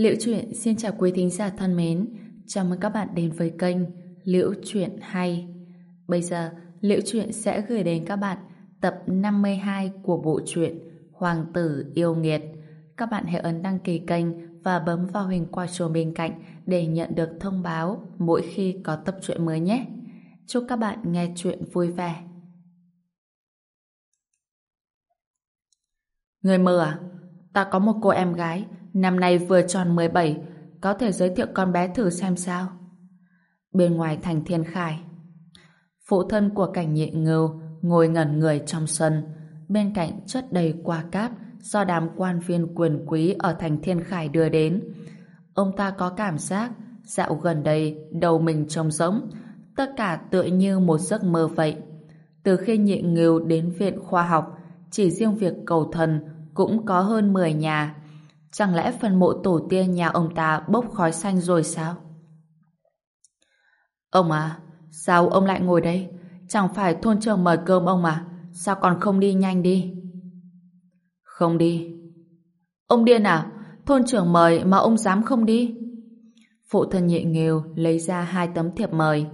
Liễu Chuyện xin chào quý thính giả thân mến. Chào mừng các bạn đến với kênh Liễu Chuyện Hay. Bây giờ, Liễu Chuyện sẽ gửi đến các bạn tập 52 của bộ truyện Hoàng tử yêu nghiệt. Các bạn hãy ấn đăng ký kênh và bấm vào hình quả chuông bên cạnh để nhận được thông báo mỗi khi có tập truyện mới nhé. Chúc các bạn nghe chuyện vui vẻ. Người mơ à? Ta có một cô em gái năm nay vừa tròn 17 có thể giới thiệu con bé thử xem sao. Bên ngoài thành thiên khải, Phụ thân của cảnh nhị ngưu ngồi ngẩn người trong sân bên cạnh chất đầy quà cáp do đám quan viên quyền quý ở thành thiên khải đưa đến. Ông ta có cảm giác dạo gần đây đầu mình trông rỗng, tất cả tựa như một giấc mơ vậy. Từ khi nhị ngưu đến viện khoa học, chỉ riêng việc cầu thần cũng có hơn 10 nhà Chẳng lẽ phần mộ tổ tiên nhà ông ta bốc khói xanh rồi sao? Ông à, sao ông lại ngồi đây? Chẳng phải thôn trưởng mời cơm ông à? Sao còn không đi nhanh đi? Không đi. Ông điên à? Thôn trưởng mời mà ông dám không đi? Phụ thân nhị nghèo lấy ra hai tấm thiệp mời.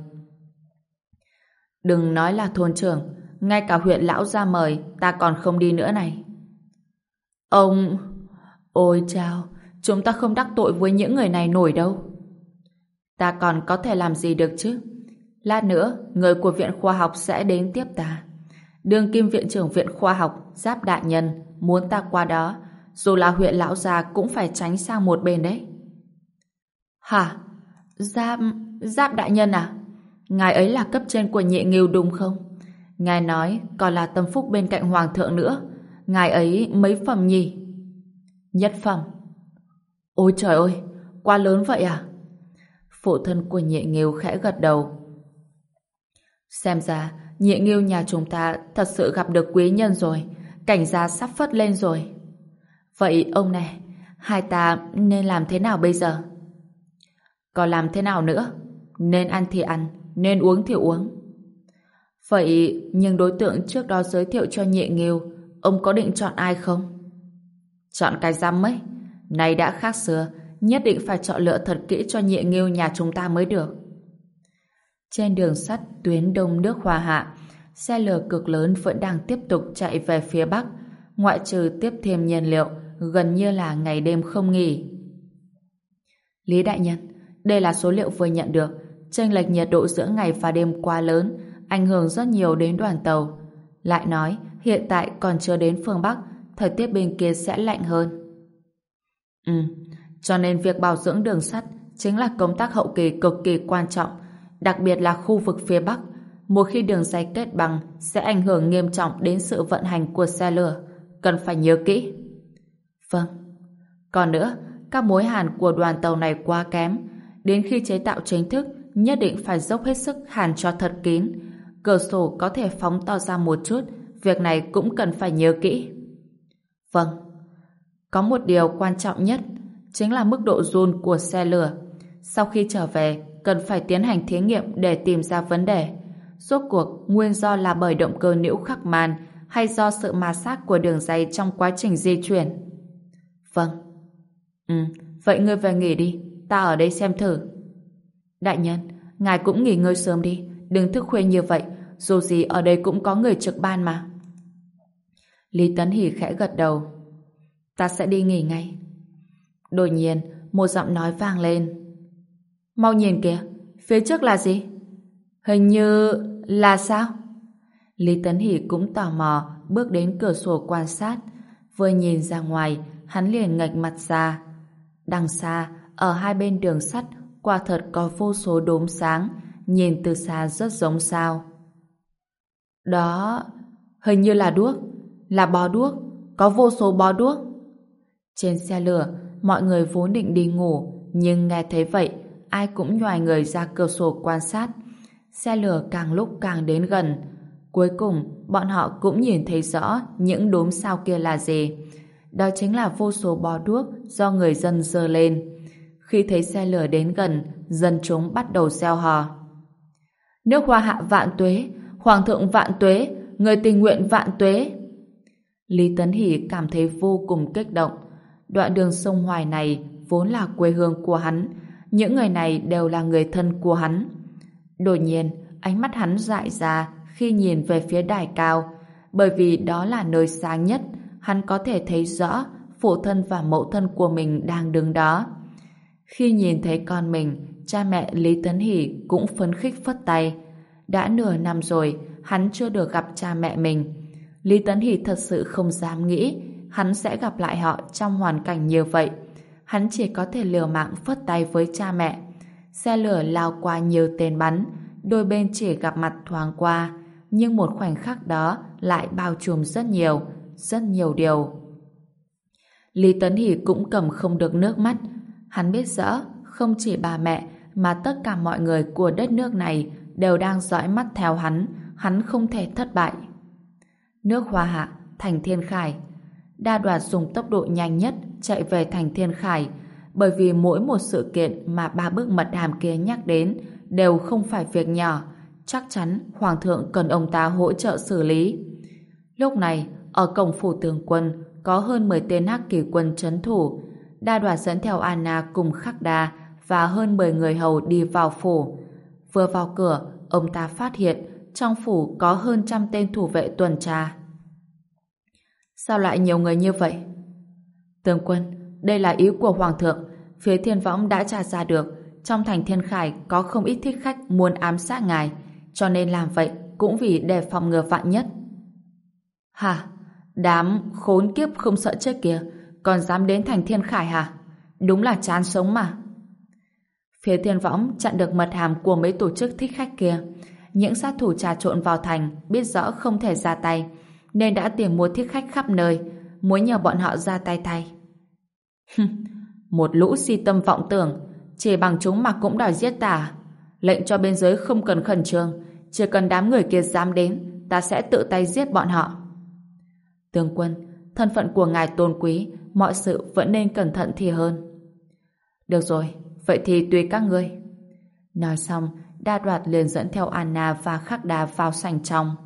Đừng nói là thôn trưởng, ngay cả huyện lão ra mời, ta còn không đi nữa này. Ông... Ôi chao, chúng ta không đắc tội với những người này nổi đâu. Ta còn có thể làm gì được chứ? Lát nữa, người của Viện Khoa học sẽ đến tiếp ta. Đương kim viện trưởng Viện Khoa học, Giáp Đại Nhân, muốn ta qua đó, dù là huyện lão già cũng phải tránh sang một bên đấy. Hả? Giáp... Giáp Đại Nhân à? Ngài ấy là cấp trên của nhị nghiêu đúng không? Ngài nói còn là tâm phúc bên cạnh Hoàng thượng nữa. Ngài ấy mấy phẩm nhỉ? Nhất phẩm. Ôi trời ơi, quá lớn vậy à? Phụ thân của nhị nghiêu khẽ gật đầu. Xem ra, nhị nghiêu nhà chúng ta thật sự gặp được quý nhân rồi. Cảnh gia sắp phất lên rồi. Vậy ông này, hai ta nên làm thế nào bây giờ? Còn làm thế nào nữa? Nên ăn thì ăn, nên uống thì uống. Vậy, nhưng đối tượng trước đó giới thiệu cho nhị nghiêu, ông có định chọn ai không? Chọn cái rắm ấy. Này đã khác xưa, nhất định phải chọn lựa thật kỹ cho nhị nghiêu nhà chúng ta mới được. Trên đường sắt tuyến đông nước Hòa Hạ, xe lửa cực lớn vẫn đang tiếp tục chạy về phía Bắc, ngoại trừ tiếp thêm nhiên liệu, gần như là ngày đêm không nghỉ. Lý Đại Nhân, đây là số liệu vừa nhận được, chênh lệch nhiệt độ giữa ngày và đêm quá lớn, ảnh hưởng rất nhiều đến đoàn tàu. Lại nói, hiện tại còn chưa đến phương Bắc, thời tiết bên kia sẽ lạnh hơn. Ừ, cho nên việc bảo dưỡng đường sắt chính là công tác hậu kỳ cực kỳ quan trọng, đặc biệt là khu vực phía Bắc. Một khi đường dây kết bằng sẽ ảnh hưởng nghiêm trọng đến sự vận hành của xe lửa, cần phải nhớ kỹ. Vâng. Còn nữa, các mối hàn của đoàn tàu này quá kém, đến khi chế tạo chính thức nhất định phải dốc hết sức hàn cho thật kín. Cửa sổ có thể phóng to ra một chút, việc này cũng cần phải nhớ kỹ. Vâng. Có một điều quan trọng nhất chính là mức độ run của xe lửa. Sau khi trở về, cần phải tiến hành thí nghiệm để tìm ra vấn đề. Rốt cuộc, nguyên do là bởi động cơ nhiễu khắc màn hay do sự ma sát của đường dây trong quá trình di chuyển? Vâng. Ừ, vậy ngươi về nghỉ đi, ta ở đây xem thử. Đại nhân, ngài cũng nghỉ ngơi sớm đi, đừng thức khuya như vậy, dù gì ở đây cũng có người trực ban mà. Lý Tấn Hỷ khẽ gật đầu. Ta sẽ đi nghỉ ngay. Đột nhiên, một giọng nói vang lên. Mau nhìn kìa, phía trước là gì? Hình như là sao? Lý Tấn Hỷ cũng tò mò bước đến cửa sổ quan sát. Vừa nhìn ra ngoài, hắn liền ngạch mặt ra. Đằng xa, ở hai bên đường sắt, quả thật có vô số đốm sáng, nhìn từ xa rất giống sao. Đó, hình như là đuốc là bó đuốc, có vô số bó đuốc. Trên xe lửa, mọi người vốn định đi ngủ, nhưng nghe thấy vậy, ai cũng nhòi người ra cửa sổ quan sát. Xe lửa càng lúc càng đến gần. Cuối cùng, bọn họ cũng nhìn thấy rõ những đốm sao kia là gì. Đó chính là vô số bó đuốc do người dân dơ lên. Khi thấy xe lửa đến gần, dân chúng bắt đầu gieo hò. Nước hoa hạ vạn tuế, hoàng thượng vạn tuế, người tình nguyện vạn tuế. Lý Tấn Hỷ cảm thấy vô cùng kích động. Đoạn đường sông Hoài này vốn là quê hương của hắn. Những người này đều là người thân của hắn. Đột nhiên, ánh mắt hắn dại ra khi nhìn về phía đài cao. Bởi vì đó là nơi sáng nhất, hắn có thể thấy rõ phụ thân và mẫu thân của mình đang đứng đó. Khi nhìn thấy con mình, cha mẹ Lý Tấn Hỷ cũng phấn khích phất tay. Đã nửa năm rồi, hắn chưa được gặp cha mẹ mình. Lý Tấn Hỷ thật sự không dám nghĩ hắn sẽ gặp lại họ trong hoàn cảnh như vậy. Hắn chỉ có thể liều mạng phất tay với cha mẹ. Xe lửa lao qua nhiều tên bắn, đôi bên chỉ gặp mặt thoáng qua, nhưng một khoảnh khắc đó lại bao trùm rất nhiều, rất nhiều điều. Lý Tấn Hỷ cũng cầm không được nước mắt. Hắn biết rõ, không chỉ bà mẹ, mà tất cả mọi người của đất nước này đều đang dõi mắt theo hắn, hắn không thể thất bại. Nước hoa hạ, thành thiên khải. Đa đoạt dùng tốc độ nhanh nhất chạy về thành thiên khải, bởi vì mỗi một sự kiện mà ba bước mật hàm kia nhắc đến đều không phải việc nhỏ, chắc chắn Hoàng thượng cần ông ta hỗ trợ xử lý. Lúc này, ở cổng phủ tường quân có hơn 10 tên hắc kỳ quân chấn thủ, đa đoạt dẫn theo Anna cùng Khắc Đa và hơn 10 người hầu đi vào phủ. Vừa vào cửa, ông ta phát hiện trong phủ có hơn trăm tên thủ vệ tuần tra. Sao lại nhiều người như vậy? Tướng quân, đây là ý của Hoàng thượng. Phía thiên võng đã tra ra được trong thành thiên khải có không ít thích khách muốn ám sát ngài cho nên làm vậy cũng vì để phòng ngừa vạn nhất. Hả? Đám khốn kiếp không sợ chết kìa còn dám đến thành thiên khải hả? Đúng là chán sống mà. Phía thiên võng chặn được mật hàm của mấy tổ chức thích khách kia. Những sát thủ trà trộn vào thành biết rõ không thể ra tay nên đã tìm mua thiết khách khắp nơi muốn nhờ bọn họ ra tay thay. Một lũ si tâm vọng tưởng chỉ bằng chúng mà cũng đòi giết ta à? lệnh cho bên dưới không cần khẩn trương chỉ cần đám người kia dám đến ta sẽ tự tay giết bọn họ. Tướng quân, thân phận của ngài tôn quý mọi sự vẫn nên cẩn thận thì hơn. Được rồi, vậy thì tùy các ngươi. Nói xong, đa đoạt liền dẫn theo Anna và khắc đà vào sảnh trong.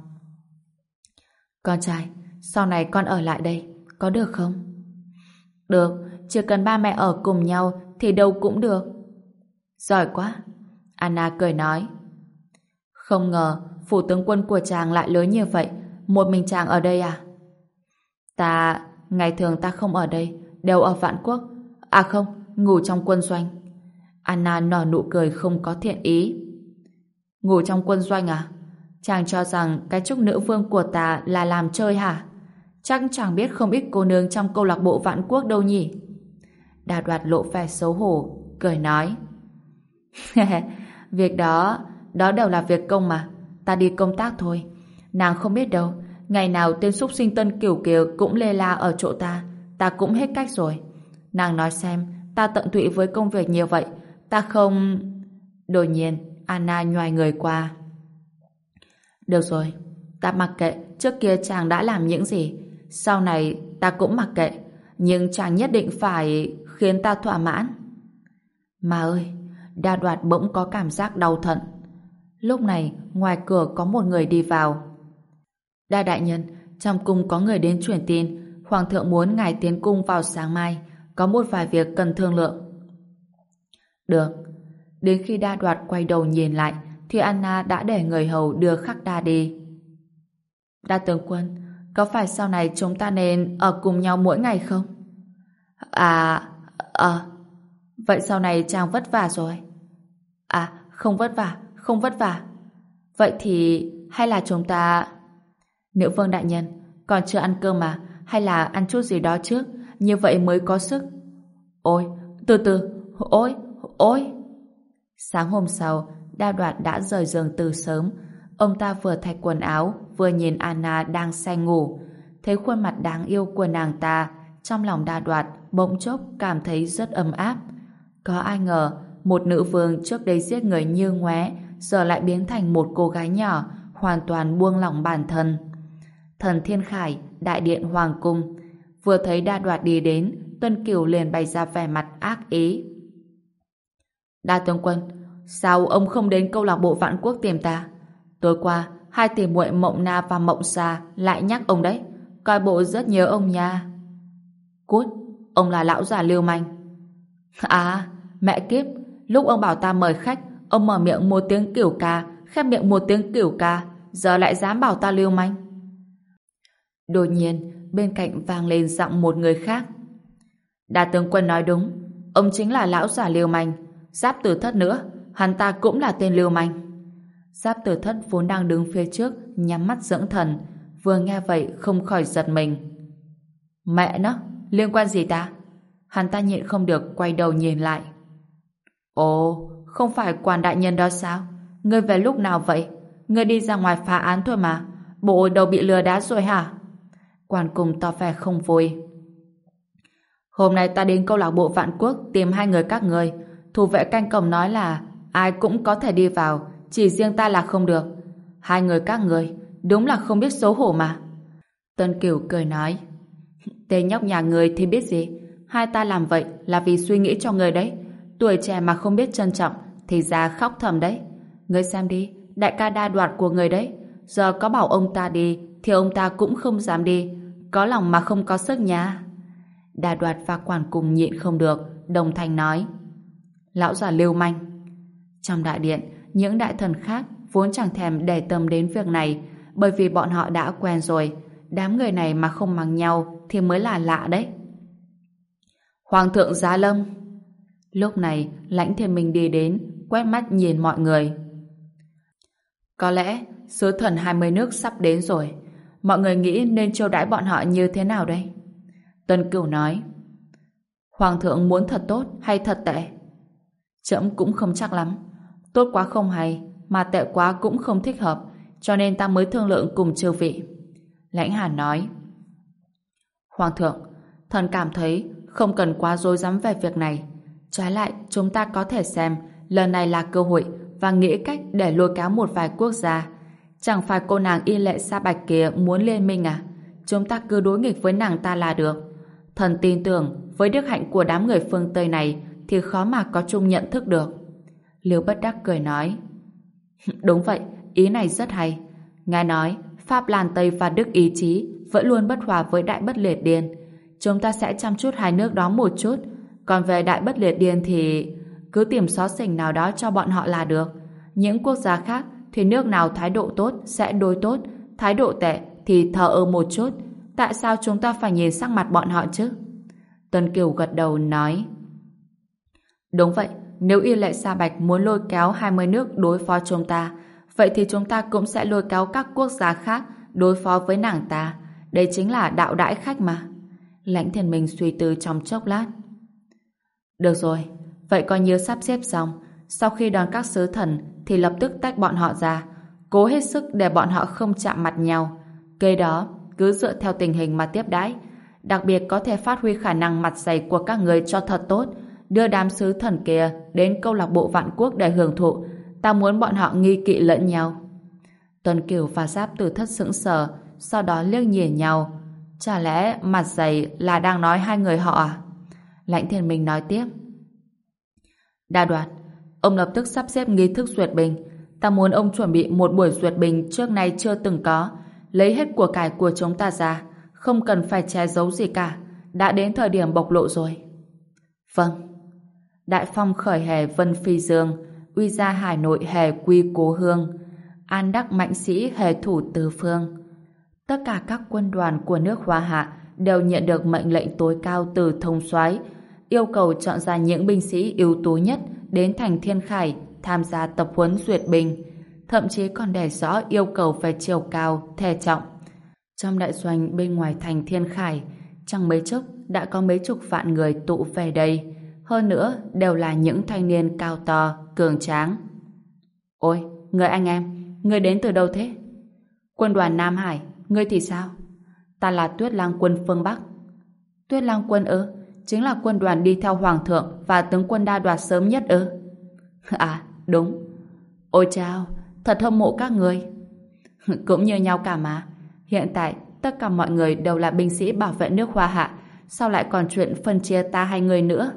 Con trai, sau này con ở lại đây, có được không? Được, chỉ cần ba mẹ ở cùng nhau thì đâu cũng được. Giỏi quá. Anna cười nói. Không ngờ, phủ tướng quân của chàng lại lớn như vậy. Một mình chàng ở đây à? Ta, ngày thường ta không ở đây, đều ở vạn quốc. À không, ngủ trong quân doanh. Anna nở nụ cười không có thiện ý. Ngủ trong quân doanh à? Chàng cho rằng cái trúc nữ vương của ta là làm chơi hả? Chắc chàng biết không ít cô nương trong câu lạc bộ vạn quốc đâu nhỉ? Đà đoạt lộ vẻ xấu hổ, cười nói. việc đó, đó đều là việc công mà. Ta đi công tác thôi. Nàng không biết đâu, ngày nào tên xúc sinh tân kiểu kiều cũng lê la ở chỗ ta. Ta cũng hết cách rồi. Nàng nói xem, ta tận tụy với công việc nhiều vậy. Ta không... Đột nhiên, Anna nhoài người qua. Được rồi, ta mặc kệ trước kia chàng đã làm những gì. Sau này ta cũng mặc kệ. Nhưng chàng nhất định phải khiến ta thỏa mãn. Mà ơi, đa đoạt bỗng có cảm giác đau thận. Lúc này, ngoài cửa có một người đi vào. Đa đại nhân, trong cung có người đến chuyển tin. Hoàng thượng muốn ngài tiến cung vào sáng mai. Có một vài việc cần thương lượng. Được. Đến khi đa đoạt quay đầu nhìn lại, thì Anna đã để người hầu đưa khắc đa đi. Đa tướng quân, có phải sau này chúng ta nên ở cùng nhau mỗi ngày không? À, ờ, vậy sau này chàng vất vả rồi. À, không vất vả, không vất vả. Vậy thì hay là chúng ta... Nữ vương đại nhân, còn chưa ăn cơm mà, hay là ăn chút gì đó trước, như vậy mới có sức. Ôi, từ từ, ôi, ôi. Sáng hôm sau, Đa Đoạt đã rời giường từ sớm. Ông ta vừa thay quần áo, vừa nhìn Anna đang say ngủ. Thấy khuôn mặt đáng yêu của nàng ta, trong lòng Đa Đoạt bỗng chốc cảm thấy rất ấm áp. Có ai ngờ, một nữ vương trước đây giết người như ngoé, giờ lại biến thành một cô gái nhỏ, hoàn toàn buông lỏng bản thân. Thần Thiên Khải, Đại điện Hoàng Cung, vừa thấy Đa Đoạt đi đến, Tuân Kiều liền bày ra vẻ mặt ác ý. Đa tướng quân, Sao ông không đến câu lạc bộ vạn quốc tìm ta? Tối qua, hai tỷ muội Mộng Na và Mộng Sa lại nhắc ông đấy. Coi bộ rất nhớ ông nha. Cút, ông là lão già lưu manh. À, mẹ kiếp, lúc ông bảo ta mời khách, ông mở miệng một tiếng kiểu ca, khép miệng một tiếng kiểu ca, giờ lại dám bảo ta lưu manh. Đột nhiên, bên cạnh vang lên giọng một người khác. Đà tướng quân nói đúng, ông chính là lão giả liều manh, giáp tử thất nữa, hắn ta cũng là tên lưu manh. Giáp tử thất vốn đang đứng phía trước, nhắm mắt dưỡng thần, vừa nghe vậy không khỏi giật mình. Mẹ nó, liên quan gì ta? Hắn ta nhịn không được quay đầu nhìn lại. Ồ, không phải quan đại nhân đó sao? Ngươi về lúc nào vậy? Ngươi đi ra ngoài phá án thôi mà. Bộ đầu bị lừa đá rồi hả? Quan cùng to vẻ không vui. Hôm nay ta đến câu lạc bộ Vạn Quốc tìm hai người các người. Thủ vệ canh cổng nói là ai cũng có thể đi vào, chỉ riêng ta là không được. Hai người các người, đúng là không biết xấu hổ mà. Tân Kiều cười nói. Tên nhóc nhà người thì biết gì? Hai ta làm vậy là vì suy nghĩ cho người đấy. Tuổi trẻ mà không biết trân trọng thì ra khóc thầm đấy. người xem đi, đại ca đa đoạt của người đấy. Giờ có bảo ông ta đi thì ông ta cũng không dám đi. Có lòng mà không có sức nhá Đa đoạt và quản cùng nhịn không được, đồng thanh nói. Lão già lưu manh. Trong đại điện, những đại thần khác vốn chẳng thèm để tâm đến việc này bởi vì bọn họ đã quen rồi. Đám người này mà không mắng nhau thì mới là lạ đấy. Hoàng thượng Giá Lâm Lúc này, lãnh thiên minh đi đến, quét mắt nhìn mọi người. Có lẽ, sứ thần 20 nước sắp đến rồi. Mọi người nghĩ nên chiêu đãi bọn họ như thế nào đây? Tân Cửu nói. Hoàng thượng muốn thật tốt hay thật tệ? Chậm cũng không chắc lắm. Tốt quá không hay, mà tệ quá cũng không thích hợp, cho nên ta mới thương lượng cùng chư vị. Lãnh Hàn nói. Hoàng thượng, thần cảm thấy không cần quá dối rắm về việc này. Trái lại, chúng ta có thể xem lần này là cơ hội và nghĩ cách để lôi kéo một vài quốc gia. Chẳng phải cô nàng y lệ sa bạch kia muốn liên minh à? Chúng ta cứ đối nghịch với nàng ta là được. Thần tin tưởng với đức hạnh của đám người phương Tây này thì khó mà có chung nhận thức được. Liêu bất đắc cười nói Đúng vậy, ý này rất hay. Ngài nói, Pháp Lan Tây và Đức ý chí vẫn luôn bất hòa với Đại Bất Liệt Điền. Chúng ta sẽ chăm chút hai nước đó một chút. Còn về Đại Bất Liệt Điền thì cứ tìm xó xỉnh nào đó cho bọn họ là được. Những quốc gia khác thì nước nào thái độ tốt sẽ đối tốt, thái độ tệ thì thờ ơ một chút. Tại sao chúng ta phải nhìn sắc mặt bọn họ chứ? Tuần Kiều gật đầu nói Đúng vậy, nếu Y Lệ Sa Bạch muốn lôi kéo 20 nước đối phó chúng ta, vậy thì chúng ta cũng sẽ lôi kéo các quốc gia khác đối phó với nàng ta. Đây chính là đạo đãi khách mà. Lãnh thiền mình suy tư trong chốc lát. Được rồi, vậy coi như sắp xếp xong. Sau khi đón các sứ thần thì lập tức tách bọn họ ra, cố hết sức để bọn họ không chạm mặt nhau. Kế đó, cứ dựa theo tình hình mà tiếp đãi. Đặc biệt có thể phát huy khả năng mặt dày của các người cho thật tốt, đưa đám sứ thần kia đến câu lạc bộ vạn quốc để hưởng thụ. Ta muốn bọn họ nghi kỵ lẫn nhau. Tuần Kiều và Giáp từ thất sững sờ, sau đó liếc nhìn nhau. Chả lẽ mặt dày là đang nói hai người họ à? Lãnh thiên minh nói tiếp. Đa đoạt, ông lập tức sắp xếp nghi thức duyệt bình. Ta muốn ông chuẩn bị một buổi duyệt bình trước nay chưa từng có, lấy hết của cải của chúng ta ra, không cần phải che giấu gì cả. Đã đến thời điểm bộc lộ rồi. Vâng. Đại phong khởi hề vân phi dương, uy gia hải nội hề quy cố hương, an đắc mạnh sĩ hề thủ tứ phương. Tất cả các quân đoàn của nước Hoa Hạ đều nhận được mệnh lệnh tối cao từ thông soái yêu cầu chọn ra những binh sĩ ưu tú nhất đến thành Thiên Khải tham gia tập huấn duyệt binh, thậm chí còn để rõ yêu cầu về chiều cao, thể trọng. Trong đại doanh bên ngoài thành Thiên Khải, chẳng mấy chốc đã có mấy chục vạn người tụ về đây, hơn nữa đều là những thanh niên cao to, cường tráng. Ôi, người anh em, người đến từ đâu thế? Quân đoàn Nam Hải, ngươi thì sao? Ta là Tuyết Lang quân phương Bắc. Tuyết Lang quân ư? Chính là quân đoàn đi theo Hoàng thượng và tướng quân đa đoạt sớm nhất ư? À, đúng. Ôi chao, thật hâm mộ các người. Cũng như nhau cả mà. Hiện tại, tất cả mọi người đều là binh sĩ bảo vệ nước Hoa Hạ. Sao lại còn chuyện phân chia ta hai người nữa?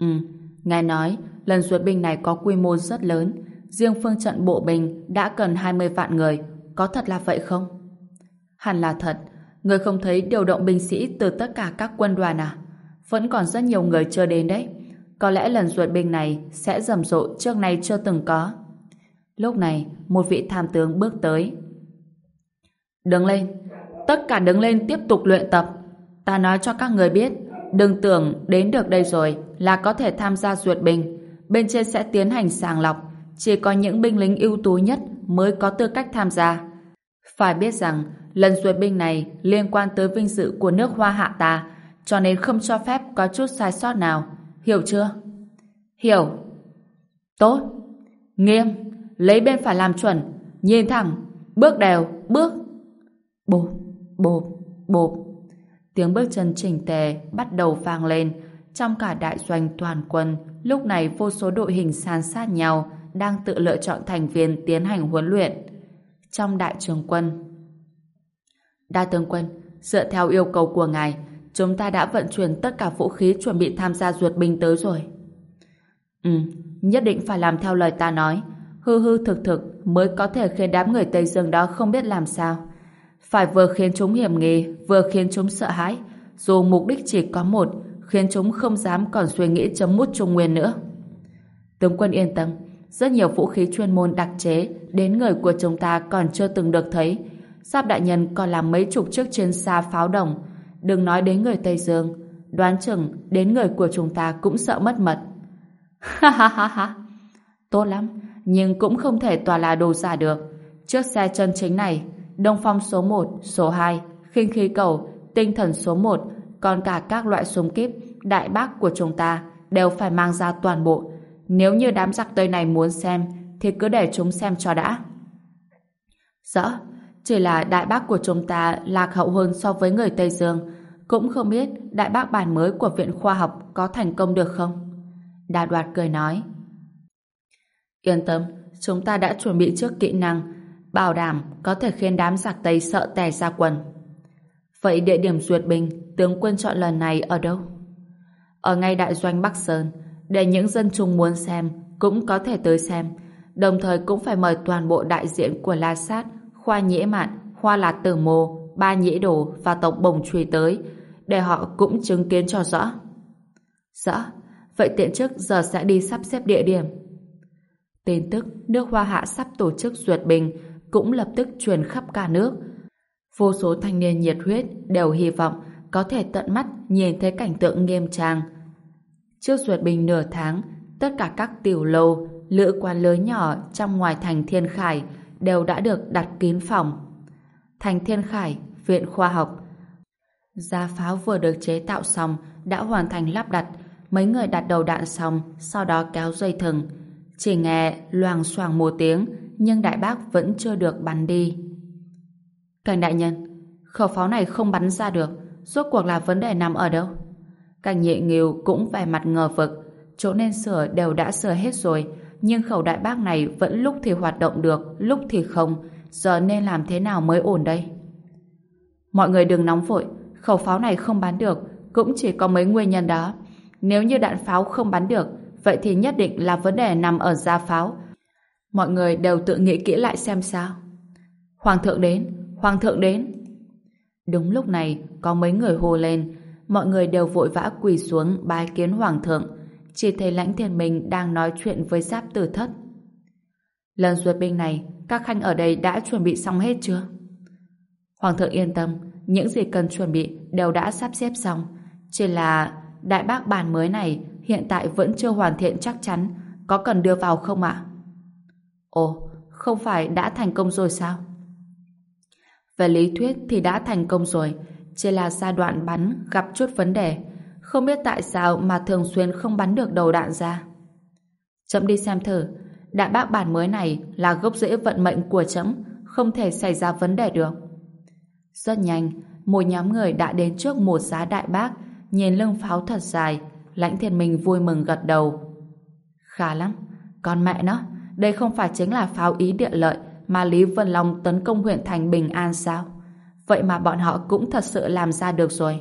Ừ, nghe nói, lần duyệt binh này có quy mô rất lớn. Riêng phương trận bộ binh đã cần 20 vạn người. Có thật là vậy không? Hẳn là thật. Người không thấy điều động binh sĩ từ tất cả các quân đoàn à? Vẫn còn rất nhiều người chưa đến đấy. Có lẽ lần duyệt binh này sẽ rầm rộ trước nay chưa từng có. Lúc này, một vị tham tướng bước tới. Đứng lên. Tất cả đứng lên tiếp tục luyện tập. Ta nói cho các người biết, đừng tưởng đến được đây rồi là có thể tham gia duyệt binh. Bên trên sẽ tiến hành sàng lọc. Chỉ có những binh lính ưu tú nhất mới có tư cách tham gia. Phải biết rằng, lần duyệt binh này liên quan tới vinh dự của nước hoa hạ ta, cho nên không cho phép có chút sai sót nào. Hiểu chưa? Hiểu. Tốt. Nghiêm. Lấy bên phải làm chuẩn. Nhìn thẳng. Bước đều. Bước. Bộp. Bộp. Bộp. Tiếng bước chân chỉnh tề bắt đầu vang lên. Trong cả đại doanh toàn quân, lúc này vô số đội hình san sát nhau, đang tự lựa chọn thành viên tiến hành huấn luyện. Trong đại trường quân, Đa tướng quân, dựa theo yêu cầu của ngài, chúng ta đã vận chuyển tất cả vũ khí chuẩn bị tham gia ruột binh tới rồi. Ừ, nhất định phải làm theo lời ta nói. Hư hư thực thực mới có thể khiến đám người Tây Dương đó không biết làm sao. Phải vừa khiến chúng hiểm nghi, vừa khiến chúng sợ hãi. Dù mục đích chỉ có một, khiến chúng không dám còn suy nghĩ chấm mút Trung Nguyên nữa. Tướng quân yên tâm, rất nhiều vũ khí chuyên môn đặc chế đến người của chúng ta còn chưa từng được thấy. Giáp đại nhân còn làm mấy chục chiếc trên xa pháo đồng. Đừng nói đến người Tây Dương, đoán chừng đến người của chúng ta cũng sợ mất mật. Ha ha ha ha. Tốt lắm, nhưng cũng không thể tòa là đồ giả được. Chiếc xe chân chính này, Đông Phong số 1, số 2, khinh khí cầu, tinh thần số 1, còn cả các loại súng kíp, đại bác của chúng ta đều phải mang ra toàn bộ. Nếu như đám giặc tây này muốn xem, thì cứ để chúng xem cho đã. Rõ, chỉ là đại bác của chúng ta lạc hậu hơn so với người Tây Dương. Cũng không biết đại bác bản mới của Viện Khoa học có thành công được không? Đà đoạt cười nói. Yên tâm, chúng ta đã chuẩn bị trước kỹ năng, bảo đảm có thể khiến đám giặc Tây sợ tè ra quần. Vậy địa điểm duyệt binh, tướng quân chọn lần này ở đâu? Ở ngay đại doanh Bắc Sơn, để những dân chúng muốn xem cũng có thể tới xem, đồng thời cũng phải mời toàn bộ đại diện của La Sát, Khoa Nhĩ Mạn, Khoa Lạt Tử Mồ, Ba Nhĩ Đồ và tộc Bồng Truy tới, để họ cũng chứng kiến cho rõ. Rõ, vậy tiện chức giờ sẽ đi sắp xếp địa điểm. Tin tức nước Hoa Hạ sắp tổ chức duyệt bình cũng lập tức truyền khắp cả nước. Vô số thanh niên nhiệt huyết đều hy vọng có thể tận mắt nhìn thấy cảnh tượng nghiêm trang. Trước duyệt bình nửa tháng, tất cả các tiểu lầu, lữ quán lớn nhỏ trong ngoài thành Thiên Khải đều đã được đặt kín phòng. Thành Thiên Khải, Viện Khoa học. Giá pháo vừa được chế tạo xong đã hoàn thành lắp đặt. Mấy người đặt đầu đạn xong, sau đó kéo dây thừng. Chỉ nghe loàng xoàng một tiếng, nhưng đại bác vẫn chưa được bắn đi. Cảnh đại nhân, khẩu pháo này không bắn ra được, rốt cuộc là vấn đề nằm ở đâu? Cảnh nhị nghiêu cũng vẻ mặt ngờ vực, chỗ nên sửa đều đã sửa hết rồi, nhưng khẩu đại bác này vẫn lúc thì hoạt động được, lúc thì không, giờ nên làm thế nào mới ổn đây? Mọi người đừng nóng vội, khẩu pháo này không bắn được, cũng chỉ có mấy nguyên nhân đó. Nếu như đạn pháo không bắn được, vậy thì nhất định là vấn đề nằm ở gia pháo. Mọi người đều tự nghĩ kỹ lại xem sao. Hoàng thượng đến, hoàng thượng đến. Đúng lúc này, có mấy người hô lên, mọi người đều vội vã quỳ xuống bái kiến hoàng thượng. Chỉ thấy lãnh thiên minh đang nói chuyện với giáp tử thất. Lần duyệt binh này, các khanh ở đây đã chuẩn bị xong hết chưa? Hoàng thượng yên tâm, những gì cần chuẩn bị đều đã sắp xếp xong. Chỉ là đại bác bàn mới này hiện tại vẫn chưa hoàn thiện chắc chắn, có cần đưa vào không ạ? Ồ, không phải đã thành công rồi sao? Về lý thuyết thì đã thành công rồi, chỉ là giai đoạn bắn gặp chút vấn đề. Không biết tại sao mà thường xuyên không bắn được đầu đạn ra. Chậm đi xem thử, đại bác bản mới này là gốc rễ vận mệnh của chấm, không thể xảy ra vấn đề được. Rất nhanh, một nhóm người đã đến trước một giá đại bác, nhìn lưng pháo thật dài, lãnh thiên minh vui mừng gật đầu. Khá lắm, con mẹ nó, đây không phải chính là pháo ý địa lợi mà Lý Vân Long tấn công huyện thành Bình An sao? Vậy mà bọn họ cũng thật sự làm ra được rồi.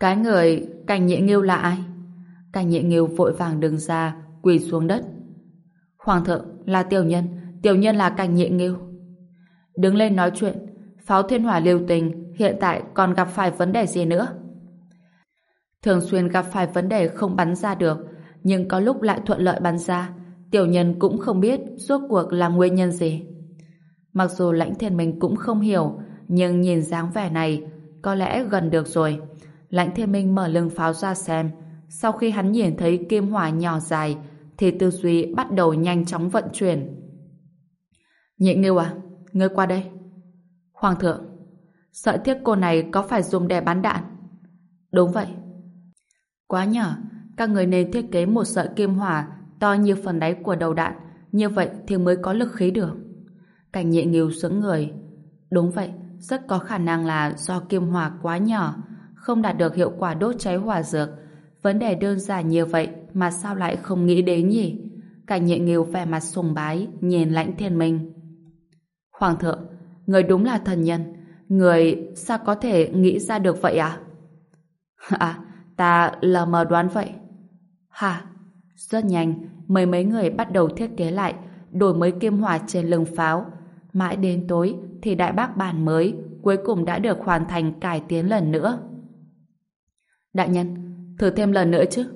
Cái người Cảnh Nhị Nghiêu là ai? Cảnh Nhị Nghiêu vội vàng đứng ra, quỳ xuống đất. Hoàng thượng là tiểu nhân, tiểu nhân là Cảnh Nhị Nghiêu. Đứng lên nói chuyện, pháo thiên hỏa liều tình hiện tại còn gặp phải vấn đề gì nữa? Thường xuyên gặp phải vấn đề không bắn ra được, nhưng có lúc lại thuận lợi bắn ra. Tiểu nhân cũng không biết rốt cuộc là nguyên nhân gì. Mặc dù lãnh thiên minh cũng không hiểu, nhưng nhìn dáng vẻ này, có lẽ gần được rồi. Lãnh thiên minh mở lưng pháo ra xem. Sau khi hắn nhìn thấy kim hỏa nhỏ dài, thì tư duy bắt đầu nhanh chóng vận chuyển. Nhị Ngưu à, ngươi qua đây. Hoàng thượng, sợi thiết cô này có phải dùng để bắn đạn? Đúng vậy. Quá nhỏ, các người nên thiết kế một sợi kim hỏa to như phần đáy của đầu đạn, như vậy thì mới có lực khí được. Cảnh nhị nghiêu sững người. Đúng vậy, rất có khả năng là do kim hỏa quá nhỏ, không đạt được hiệu quả đốt cháy hỏa dược. Vấn đề đơn giản như vậy mà sao lại không nghĩ đến nhỉ? Cảnh nhị nghiêu vẻ mặt sùng bái, nhìn lãnh thiên minh. Hoàng thượng, người đúng là thần nhân. Người sao có thể nghĩ ra được vậy à? À, ta lờ mờ đoán vậy. Hả? Rất nhanh, mấy mấy người bắt đầu thiết kế lại, đổi mới kim hỏa trên lưng pháo. Mãi đến tối thì đại bác bàn mới cuối cùng đã được hoàn thành cải tiến lần nữa. Đại nhân, thử thêm lần nữa chứ?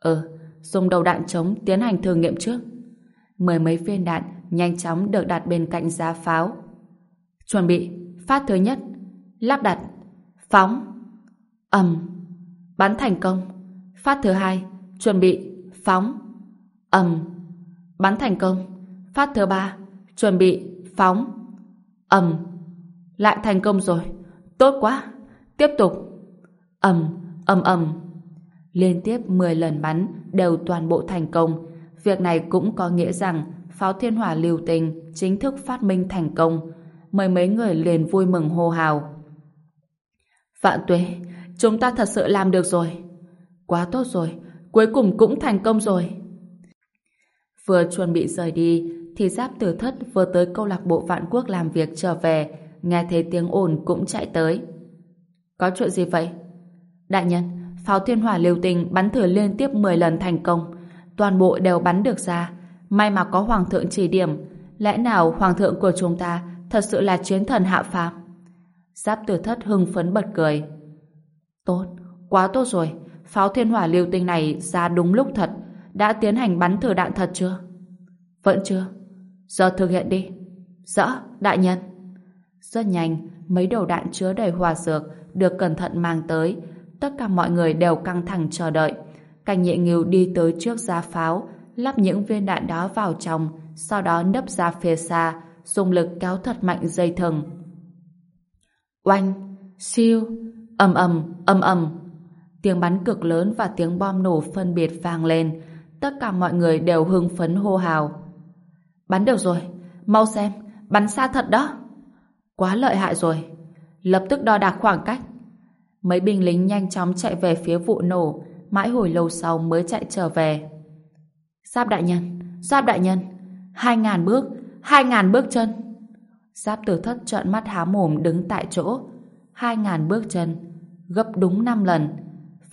Ừ, dùng đầu đạn chống tiến hành thử nghiệm trước. Mười mấy viên đạn nhanh chóng được đặt bên cạnh giá pháo. Chuẩn bị, phát thứ nhất, lắp đặt, phóng, ầm, bắn thành công. Phát thứ hai, chuẩn bị, phóng, ầm, bắn thành công. Phát thứ ba, chuẩn bị, phóng, ầm, lại thành công rồi. Tốt quá, tiếp tục, ầm, ầm ầm. Liên tiếp 10 lần bắn đều toàn bộ thành công. Việc này cũng có nghĩa rằng pháo thiên hỏa liều tình chính thức phát minh thành công. Mời mấy người liền vui mừng hô hào. Vạn tuế, chúng ta thật sự làm được rồi. Quá tốt rồi, cuối cùng cũng thành công rồi. Vừa chuẩn bị rời đi, thì giáp tử thất vừa tới câu lạc bộ vạn quốc làm việc trở về, nghe thấy tiếng ồn cũng chạy tới. Có chuyện gì vậy? Đại nhân, pháo thiên hỏa liều tình bắn thử liên tiếp 10 lần thành công. Toàn bộ đều bắn được ra. May mà có Hoàng thượng chỉ điểm. Lẽ nào Hoàng thượng của chúng ta thật sự là chiến thần hạ phàm? Giáp tử thất hưng phấn bật cười. Tốt, quá tốt rồi. Pháo thiên hỏa liều tinh này ra đúng lúc thật. Đã tiến hành bắn thử đạn thật chưa? Vẫn chưa. Giờ thực hiện đi. Rõ, đại nhân. Rất nhanh, mấy đầu đạn chứa đầy hòa dược được cẩn thận mang tới. Tất cả mọi người đều căng thẳng chờ đợi. Cảnh nhẹ nghiêu đi tới trước giá pháo, lắp những viên đạn đó vào trong, sau đó nấp ra phía xa, dùng lực kéo thật mạnh dây thừng. Oanh, siêu, ầm ầm, ầm ầm. Tiếng bắn cực lớn và tiếng bom nổ phân biệt vang lên. Tất cả mọi người đều hưng phấn hô hào. Bắn được rồi, mau xem, bắn xa thật đó. Quá lợi hại rồi. Lập tức đo đạc khoảng cách. Mấy binh lính nhanh chóng chạy về phía vụ nổ, mãi hồi lâu sau mới chạy trở về. Giáp đại nhân, giáp đại nhân, hai ngàn bước, hai ngàn bước chân. Giáp tử thất trợn mắt há mồm đứng tại chỗ. Hai ngàn bước chân, gấp đúng năm lần.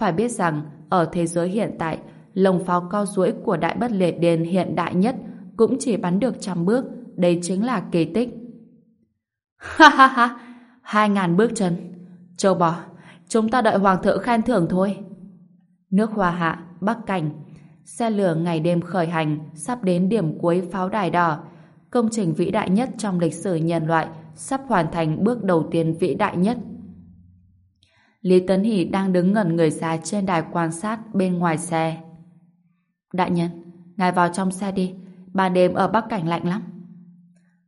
Phải biết rằng, ở thế giới hiện tại, lồng pháo cao duỗi của đại bất liệt điền hiện đại nhất cũng chỉ bắn được trăm bước, đây chính là kỳ tích. Ha ha ha, hai ngàn bước chân. Châu bò, chúng ta đợi hoàng thượng khen thưởng thôi. Nước Hoa Hạ, Bắc Cảnh, xe lửa ngày đêm khởi hành sắp đến điểm cuối pháo đài đỏ. Công trình vĩ đại nhất trong lịch sử nhân loại sắp hoàn thành bước đầu tiên vĩ đại nhất. Lý Tấn Hỷ đang đứng ngẩn người ra trên đài quan sát bên ngoài xe. Đại nhân, ngài vào trong xe đi, ban đêm ở Bắc Cảnh lạnh lắm.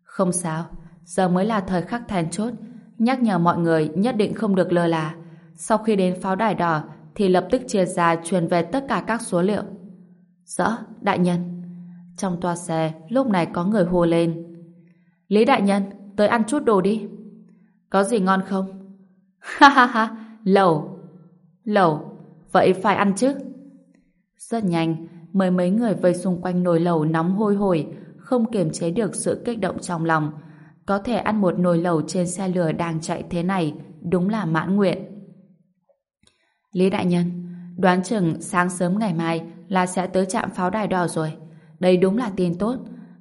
Không sao, giờ mới là thời khắc then chốt, nhắc nhở mọi người nhất định không được lơ là. Sau khi đến pháo đài đỏ thì lập tức chia ra truyền về tất cả các số liệu. Rõ, đại nhân. Trong toa xe, lúc này có người hô lên. Lý đại nhân, tới ăn chút đồ đi. Có gì ngon không? Ha ha ha, lẩu. Lẩu, vậy phải ăn chứ. Rất nhanh, mười mấy người vây xung quanh nồi lẩu nóng hôi hổi, không kiềm chế được sự kích động trong lòng. Có thể ăn một nồi lẩu trên xe lửa đang chạy thế này, đúng là mãn nguyện. Lý Đại Nhân, đoán chừng sáng sớm ngày mai là sẽ tới trạm pháo đài đỏ rồi. Đây đúng là tin tốt.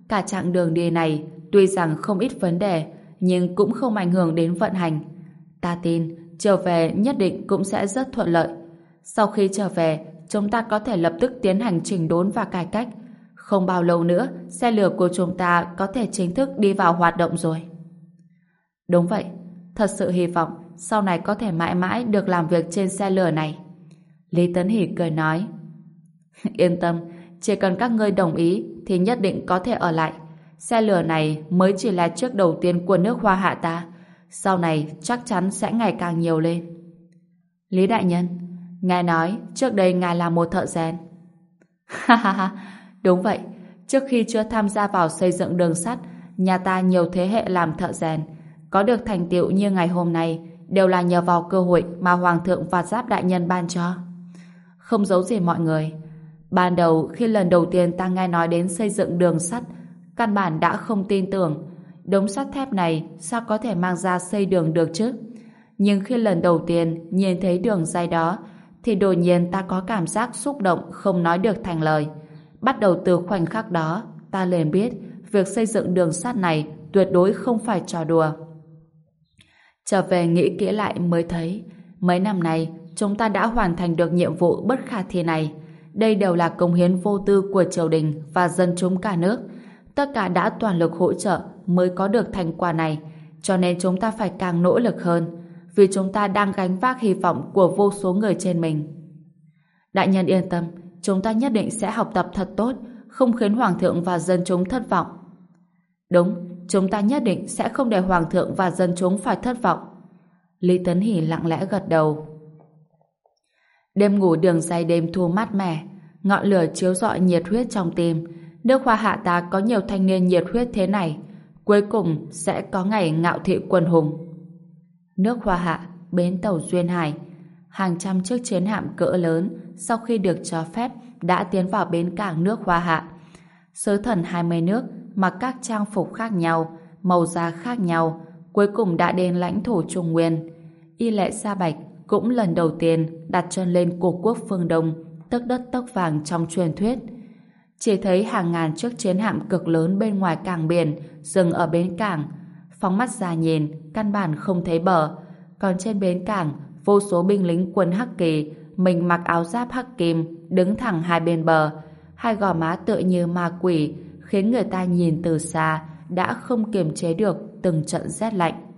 Cả chặng đường đi này, tuy rằng không ít vấn đề, nhưng cũng không ảnh hưởng đến vận hành. Ta tin, trở về nhất định cũng sẽ rất thuận lợi. Sau khi trở về, chúng ta có thể lập tức tiến hành chỉnh đốn và cải cách. Không bao lâu nữa, xe lửa của chúng ta có thể chính thức đi vào hoạt động rồi. Đúng vậy, thật sự hy vọng sau này có thể mãi mãi được làm việc trên xe lửa này. Lý Tấn Hỷ cười nói Yên tâm, chỉ cần các ngươi đồng ý thì nhất định có thể ở lại. Xe lửa này mới chỉ là chiếc đầu tiên của nước hoa hạ ta. Sau này chắc chắn sẽ ngày càng nhiều lên. Lý Đại Nhân, ngài nói trước đây ngài là một thợ rèn. Ha ha ha, đúng vậy. Trước khi chưa tham gia vào xây dựng đường sắt, nhà ta nhiều thế hệ làm thợ rèn. Có được thành tựu như ngày hôm nay đều là nhờ vào cơ hội mà Hoàng thượng và Giáp Đại Nhân ban cho. Không giấu gì mọi người, Ban đầu khi lần đầu tiên ta nghe nói đến xây dựng đường sắt, căn bản đã không tin tưởng. Đống sắt thép này sao có thể mang ra xây đường được chứ? Nhưng khi lần đầu tiên nhìn thấy đường dây đó, thì đột nhiên ta có cảm giác xúc động không nói được thành lời. Bắt đầu từ khoảnh khắc đó, ta liền biết việc xây dựng đường sắt này tuyệt đối không phải trò đùa. Trở về nghĩ kỹ lại mới thấy, mấy năm nay chúng ta đã hoàn thành được nhiệm vụ bất khả thi này. Đây đều là công hiến vô tư của triều đình và dân chúng cả nước. Tất cả đã toàn lực hỗ trợ mới có được thành quả này, cho nên chúng ta phải càng nỗ lực hơn, vì chúng ta đang gánh vác hy vọng của vô số người trên mình. Đại nhân yên tâm, chúng ta nhất định sẽ học tập thật tốt, không khiến Hoàng thượng và dân chúng thất vọng. Đúng, chúng ta nhất định sẽ không để Hoàng thượng và dân chúng phải thất vọng. Lý Tấn Hỷ lặng lẽ gật đầu. Đêm ngủ đường dây đêm thu mát mẻ, ngọn lửa chiếu rọi nhiệt huyết trong tim. Nước hoa hạ ta có nhiều thanh niên nhiệt huyết thế này, cuối cùng sẽ có ngày ngạo thị quân hùng. Nước hoa hạ, bến tàu Duyên Hải, hàng trăm chiếc chiến hạm cỡ lớn sau khi được cho phép đã tiến vào bến cảng nước hoa hạ. Sứ thần 20 nước mặc các trang phục khác nhau, màu da khác nhau, cuối cùng đã đến lãnh thổ Trung Nguyên. Y lệ Sa Bạch cũng lần đầu tiên đặt chân lên cổ quốc phương Đông, tức đất tóc vàng trong truyền thuyết. Chỉ thấy hàng ngàn chiếc chiến hạm cực lớn bên ngoài cảng biển dừng ở bến cảng. Phóng mắt ra nhìn, căn bản không thấy bờ. Còn trên bến cảng, vô số binh lính quân Hắc Kỳ, mình mặc áo giáp hắc kim, đứng thẳng hai bên bờ. Hai gò má tựa như ma quỷ, khiến người ta nhìn từ xa, đã không kiềm chế được từng trận rét lạnh.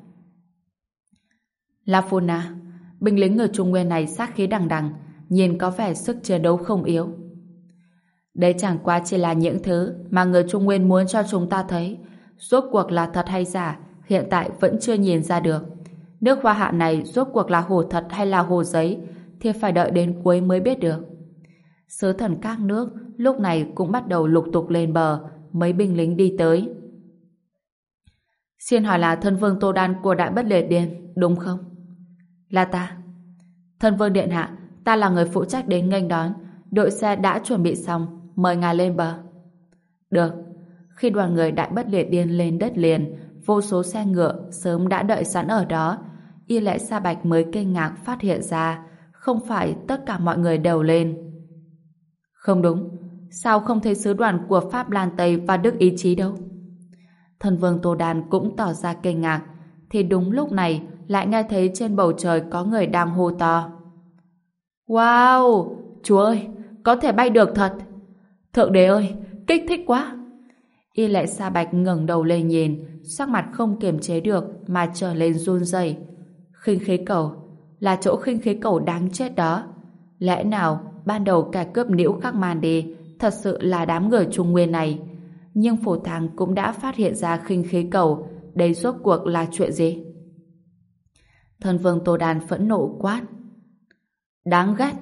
La Funa binh lính người Trung Nguyên này sát khí đằng đằng, nhìn có vẻ sức chiến đấu không yếu. Đây chẳng qua chỉ là những thứ mà người Trung Nguyên muốn cho chúng ta thấy. Rốt cuộc là thật hay giả, hiện tại vẫn chưa nhìn ra được. Nước hoa hạ này rốt cuộc là hồ thật hay là hồ giấy, thì phải đợi đến cuối mới biết được. Sứ thần các nước lúc này cũng bắt đầu lục tục lên bờ, mấy binh lính đi tới. Xin hỏi là thân vương Tô Đan của Đại Bất Liệt Điền, đúng không? Là ta. Thân vương điện hạ, ta là người phụ trách đến nghênh đón. Đội xe đã chuẩn bị xong, mời ngài lên bờ. Được. Khi đoàn người đại bất liệt điên lên đất liền, vô số xe ngựa sớm đã đợi sẵn ở đó. Y lẽ Sa Bạch mới kinh ngạc phát hiện ra, không phải tất cả mọi người đều lên. Không đúng, sao không thấy sứ đoàn của Pháp Lan Tây và Đức ý chí đâu? Thần vương Tô Đàn cũng tỏ ra kinh ngạc, thì đúng lúc này lại nghe thấy trên bầu trời có người đang hô to. Wow! Chúa ơi! Có thể bay được thật! Thượng đế ơi! Kích thích quá! Y lệ sa bạch ngẩng đầu lên nhìn, sắc mặt không kiềm chế được mà trở lên run rẩy. Khinh khí cầu là chỗ khinh khí cầu đáng chết đó. Lẽ nào ban đầu kẻ cướp nữ khắc màn đi thật sự là đám người Trung Nguyên này. Nhưng phổ thang cũng đã phát hiện ra khinh khí cầu đây rốt cuộc là chuyện gì? Thần vương Tô Đàn phẫn nộ quát. Đáng ghét,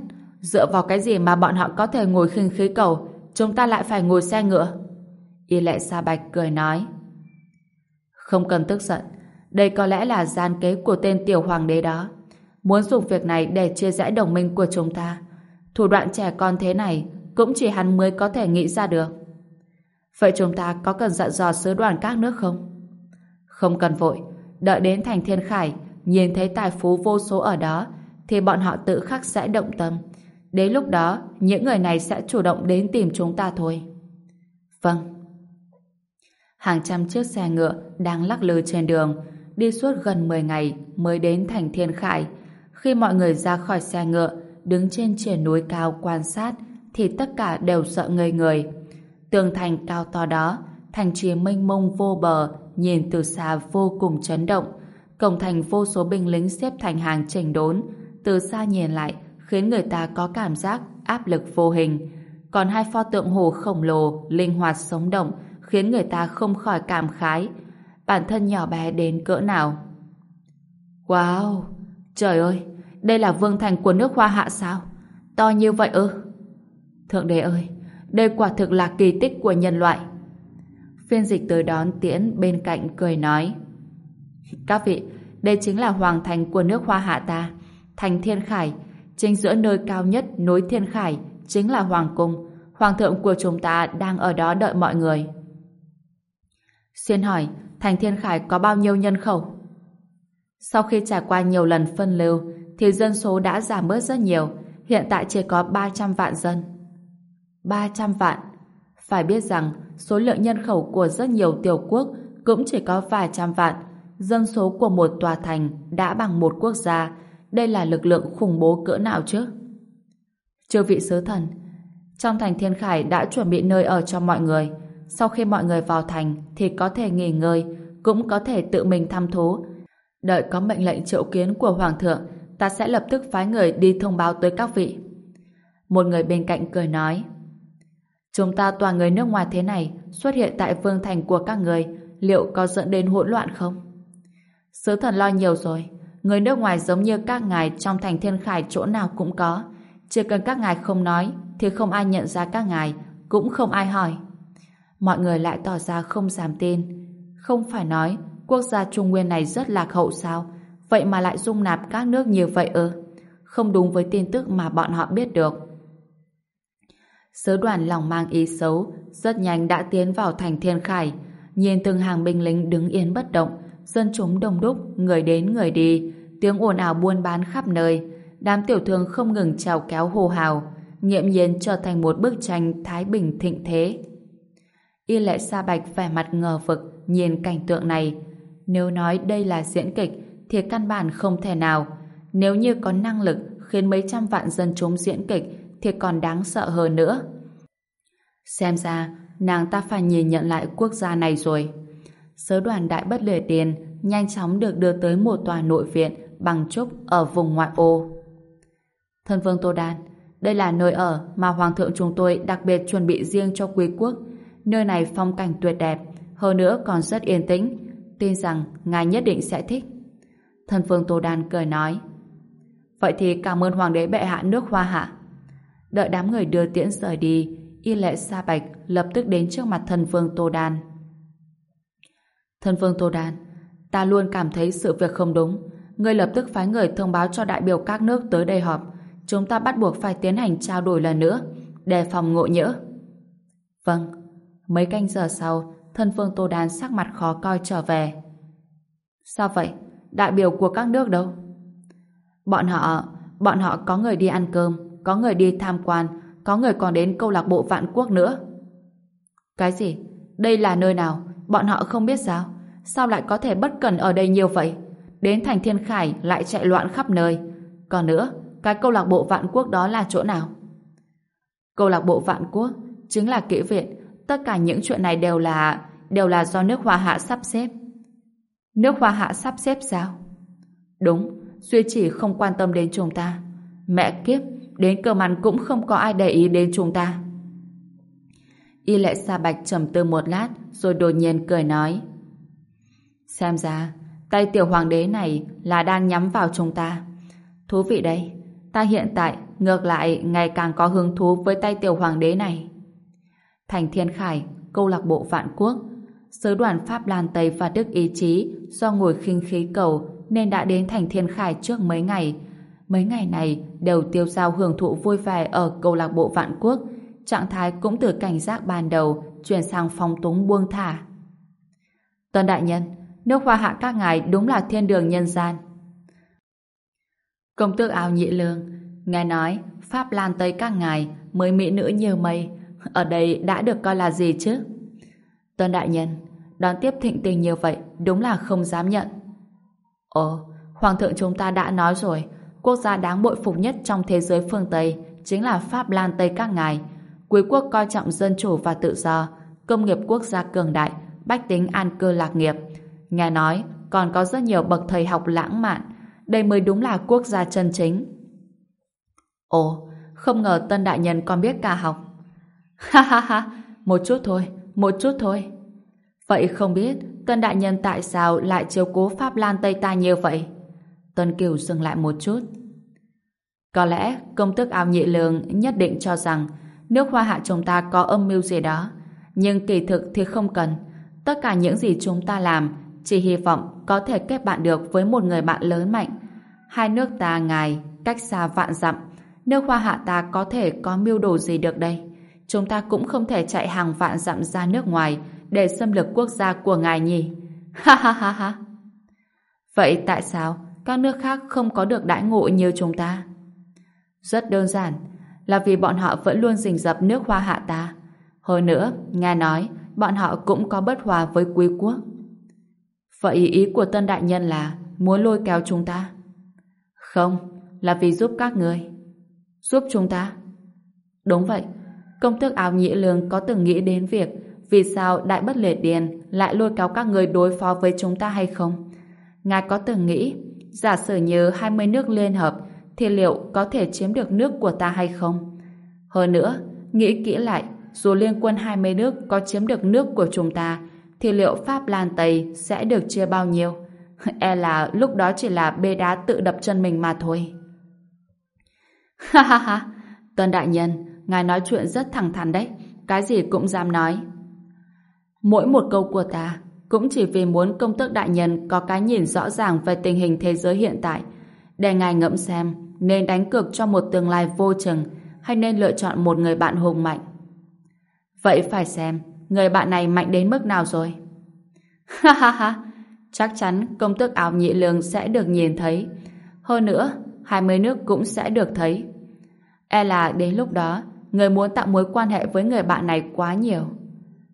dựa vào cái gì mà bọn họ có thể ngồi khinh khí cầu, chúng ta lại phải ngồi xe ngựa. Y lệ Sa Bạch cười nói. Không cần tức giận, đây có lẽ là gian kế của tên tiểu hoàng đế đó. Muốn dùng việc này để chia rẽ đồng minh của chúng ta. Thủ đoạn trẻ con thế này cũng chỉ hắn mới có thể nghĩ ra được. Vậy chúng ta có cần dặn dò sứ đoàn các nước không? Không cần vội, đợi đến thành thiên khải, nhìn thấy tài phú vô số ở đó, thì bọn họ tự khắc sẽ động tâm. Đến lúc đó, những người này sẽ chủ động đến tìm chúng ta thôi. Vâng. Hàng trăm chiếc xe ngựa đang lắc lư trên đường, đi suốt gần 10 ngày mới đến thành thiên khải. Khi mọi người ra khỏi xe ngựa, đứng trên triển núi cao quan sát, thì tất cả đều sợ ngây người. Tường thành cao to đó, thành trì mênh mông vô bờ, nhìn từ xa vô cùng chấn động. Cổng thành vô số binh lính xếp thành hàng chỉnh đốn, từ xa nhìn lại khiến người ta có cảm giác áp lực vô hình. Còn hai pho tượng hồ khổng lồ, linh hoạt sống động, khiến người ta không khỏi cảm khái. Bản thân nhỏ bé đến cỡ nào. Wow! Trời ơi! Đây là vương thành của nước Hoa Hạ sao? To như vậy ư? Thượng đế ơi! Đây quả thực là kỳ tích của nhân loại. Phiên dịch tới đón tiễn bên cạnh cười nói Các vị, đây chính là hoàng thành của nước Hoa Hạ ta, thành Thiên Khải. Chính giữa nơi cao nhất nối Thiên Khải chính là Hoàng Cung. Hoàng thượng của chúng ta đang ở đó đợi mọi người. Xin hỏi, thành Thiên Khải có bao nhiêu nhân khẩu? Sau khi trải qua nhiều lần phân lưu, thì dân số đã giảm bớt rất nhiều, hiện tại chỉ có 300 vạn dân. 300 vạn. Phải biết rằng, số lượng nhân khẩu của rất nhiều tiểu quốc cũng chỉ có vài trăm vạn. Dân số của một tòa thành đã bằng một quốc gia. Đây là lực lượng khủng bố cỡ nào chứ? Chư vị sứ thần, trong thành Thiên Khải đã chuẩn bị nơi ở cho mọi người. Sau khi mọi người vào thành thì có thể nghỉ ngơi, cũng có thể tự mình thăm thú. Đợi có mệnh lệnh triệu kiến của Hoàng thượng, ta sẽ lập tức phái người đi thông báo tới các vị. Một người bên cạnh cười nói, Chúng ta toàn người nước ngoài thế này xuất hiện tại vương thành của các người liệu có dẫn đến hỗn loạn không? Sứ thần lo nhiều rồi. Người nước ngoài giống như các ngài trong thành thiên khải chỗ nào cũng có. Chỉ cần các ngài không nói thì không ai nhận ra các ngài cũng không ai hỏi. Mọi người lại tỏ ra không dám tin. Không phải nói quốc gia Trung Nguyên này rất lạc hậu sao? Vậy mà lại dung nạp các nước như vậy ư? Không đúng với tin tức mà bọn họ biết được. Sứ đoàn lòng mang ý xấu, rất nhanh đã tiến vào thành Thiên Khải. Nhìn từng hàng binh lính đứng yên bất động, dân chúng đông đúc, người đến người đi, tiếng ồn ào buôn bán khắp nơi. Đám tiểu thương không ngừng chào kéo hô hào, nghiệm nhiên trở thành một bức tranh thái bình thịnh thế. Y lệ sa bạch vẻ mặt ngờ vực nhìn cảnh tượng này. Nếu nói đây là diễn kịch thì căn bản không thể nào. Nếu như có năng lực khiến mấy trăm vạn dân chúng diễn kịch thì còn đáng sợ hơn nữa. Xem ra, nàng ta phải nhìn nhận lại quốc gia này rồi sứ đoàn đại bất lề tiền nhanh chóng được đưa tới một tòa nội viện bằng trúc ở vùng ngoại ô. Thân vương Tô Đan, đây là nơi ở mà Hoàng thượng chúng tôi đặc biệt chuẩn bị riêng cho quý quốc. Nơi này phong cảnh tuyệt đẹp, hơn nữa còn rất yên tĩnh. Tin rằng ngài nhất định sẽ thích. Thân vương Tô Đan cười nói. Vậy thì cảm ơn Hoàng đế bệ hạ nước Hoa Hạ. Đợi đám người đưa tiễn rời đi, y lệ sa bạch lập tức đến trước mặt thân vương Tô Đan. Thân vương Tô Đan, ta luôn cảm thấy sự việc không đúng. Ngươi lập tức phái người thông báo cho đại biểu các nước tới đây họp. Chúng ta bắt buộc phải tiến hành trao đổi lần nữa, đề phòng ngộ nhỡ. Vâng. Mấy canh giờ sau, thân vương Tô Đan sắc mặt khó coi trở về. Sao vậy? Đại biểu của các nước đâu? Bọn họ, bọn họ có người đi ăn cơm, có người đi tham quan, có người còn đến câu lạc bộ vạn quốc nữa. Cái gì? Đây là nơi nào? Bọn họ không biết sao? Sao lại có thể bất cần ở đây nhiều vậy? Đến thành thiên khải lại chạy loạn khắp nơi. Còn nữa, cái câu lạc bộ vạn quốc đó là chỗ nào? Câu lạc bộ vạn quốc chính là kỹ viện. Tất cả những chuyện này đều là đều là do nước Hoa Hạ sắp xếp. Nước Hoa Hạ sắp xếp sao? Đúng, Duy chỉ không quan tâm đến chúng ta. Mẹ kiếp, đến cơm ăn cũng không có ai để ý đến chúng ta. Y lệ sa bạch trầm tư một lát rồi đột nhiên cười nói Xem ra tay tiểu hoàng đế này là đang nhắm vào chúng ta. Thú vị đấy, ta hiện tại ngược lại ngày càng có hứng thú với tay tiểu hoàng đế này. Thành Thiên Khải, câu lạc bộ vạn quốc, sứ đoàn Pháp Lan Tây và Đức Ý Chí do ngồi khinh khí cầu nên đã đến thành Thiên Khải trước mấy ngày Mấy ngày này đều tiêu giao hưởng thụ vui vẻ ở câu lạc bộ vạn quốc, trạng thái cũng từ cảnh giác ban đầu chuyển sang phong túng buông thả. Tuân đại nhân, nước hoa hạ các ngài đúng là thiên đường nhân gian. Công tước áo nhị lương, nghe nói Pháp Lan Tây các ngài mới mỹ nữ nhiều mây, ở đây đã được coi là gì chứ? Tuân đại nhân, đón tiếp thịnh tình như vậy đúng là không dám nhận. Ồ, Hoàng thượng chúng ta đã nói rồi, quốc gia đáng bội phục nhất trong thế giới phương Tây chính là Pháp Lan Tây các ngài. Quý quốc coi trọng dân chủ và tự do, công nghiệp quốc gia cường đại, bách tính an cư lạc nghiệp. Nghe nói, còn có rất nhiều bậc thầy học lãng mạn. Đây mới đúng là quốc gia chân chính. Ồ, không ngờ Tân Đại Nhân còn biết cả học. Ha ha ha, một chút thôi, một chút thôi. Vậy không biết Tân Đại Nhân tại sao lại chiếu cố Pháp Lan Tây ta như vậy? Tân Kiều dừng lại một chút. Có lẽ công tước áo nhị lương nhất định cho rằng nước hoa hạ chúng ta có âm mưu gì đó. Nhưng kỳ thực thì không cần. Tất cả những gì chúng ta làm chỉ hy vọng có thể kết bạn được với một người bạn lớn mạnh. Hai nước ta ngài cách xa vạn dặm. Nước hoa hạ ta có thể có mưu đồ gì được đây? Chúng ta cũng không thể chạy hàng vạn dặm ra nước ngoài để xâm lược quốc gia của ngài nhỉ? Ha ha ha ha! Vậy tại sao các nước khác không có được đãi ngộ như chúng ta? Rất đơn giản, là vì bọn họ vẫn luôn rình rập nước hoa hạ ta. Hơn nữa, nghe nói, bọn họ cũng có bất hòa với quý quốc. Vậy ý của tân đại nhân là muốn lôi kéo chúng ta? Không, là vì giúp các người. Giúp chúng ta? Đúng vậy, công tước áo nhĩ lương có từng nghĩ đến việc vì sao Đại Bất lệ Điền lại lôi kéo các người đối phó với chúng ta hay không? Ngài có từng nghĩ, giả sử như 20 nước liên hợp thì liệu có thể chiếm được nước của ta hay không? Hơn nữa, nghĩ kỹ lại, dù liên quân 20 nước có chiếm được nước của chúng ta, thì liệu Pháp Lan Tây sẽ được chia bao nhiêu? E là lúc đó chỉ là bê đá tự đập chân mình mà thôi. Ha ha ha, Tân Đại Nhân, ngài nói chuyện rất thẳng thắn đấy, cái gì cũng dám nói. Mỗi một câu của ta cũng chỉ vì muốn công tước đại nhân có cái nhìn rõ ràng về tình hình thế giới hiện tại, để ngài ngẫm xem nên đánh cược cho một tương lai vô chừng hay nên lựa chọn một người bạn hùng mạnh. Vậy phải xem người bạn này mạnh đến mức nào rồi. Ha ha ha, chắc chắn công tước áo nhị lương sẽ được nhìn thấy. Hơn nữa, hai mươi nước cũng sẽ được thấy. E là đến lúc đó, người muốn tạo mối quan hệ với người bạn này quá nhiều.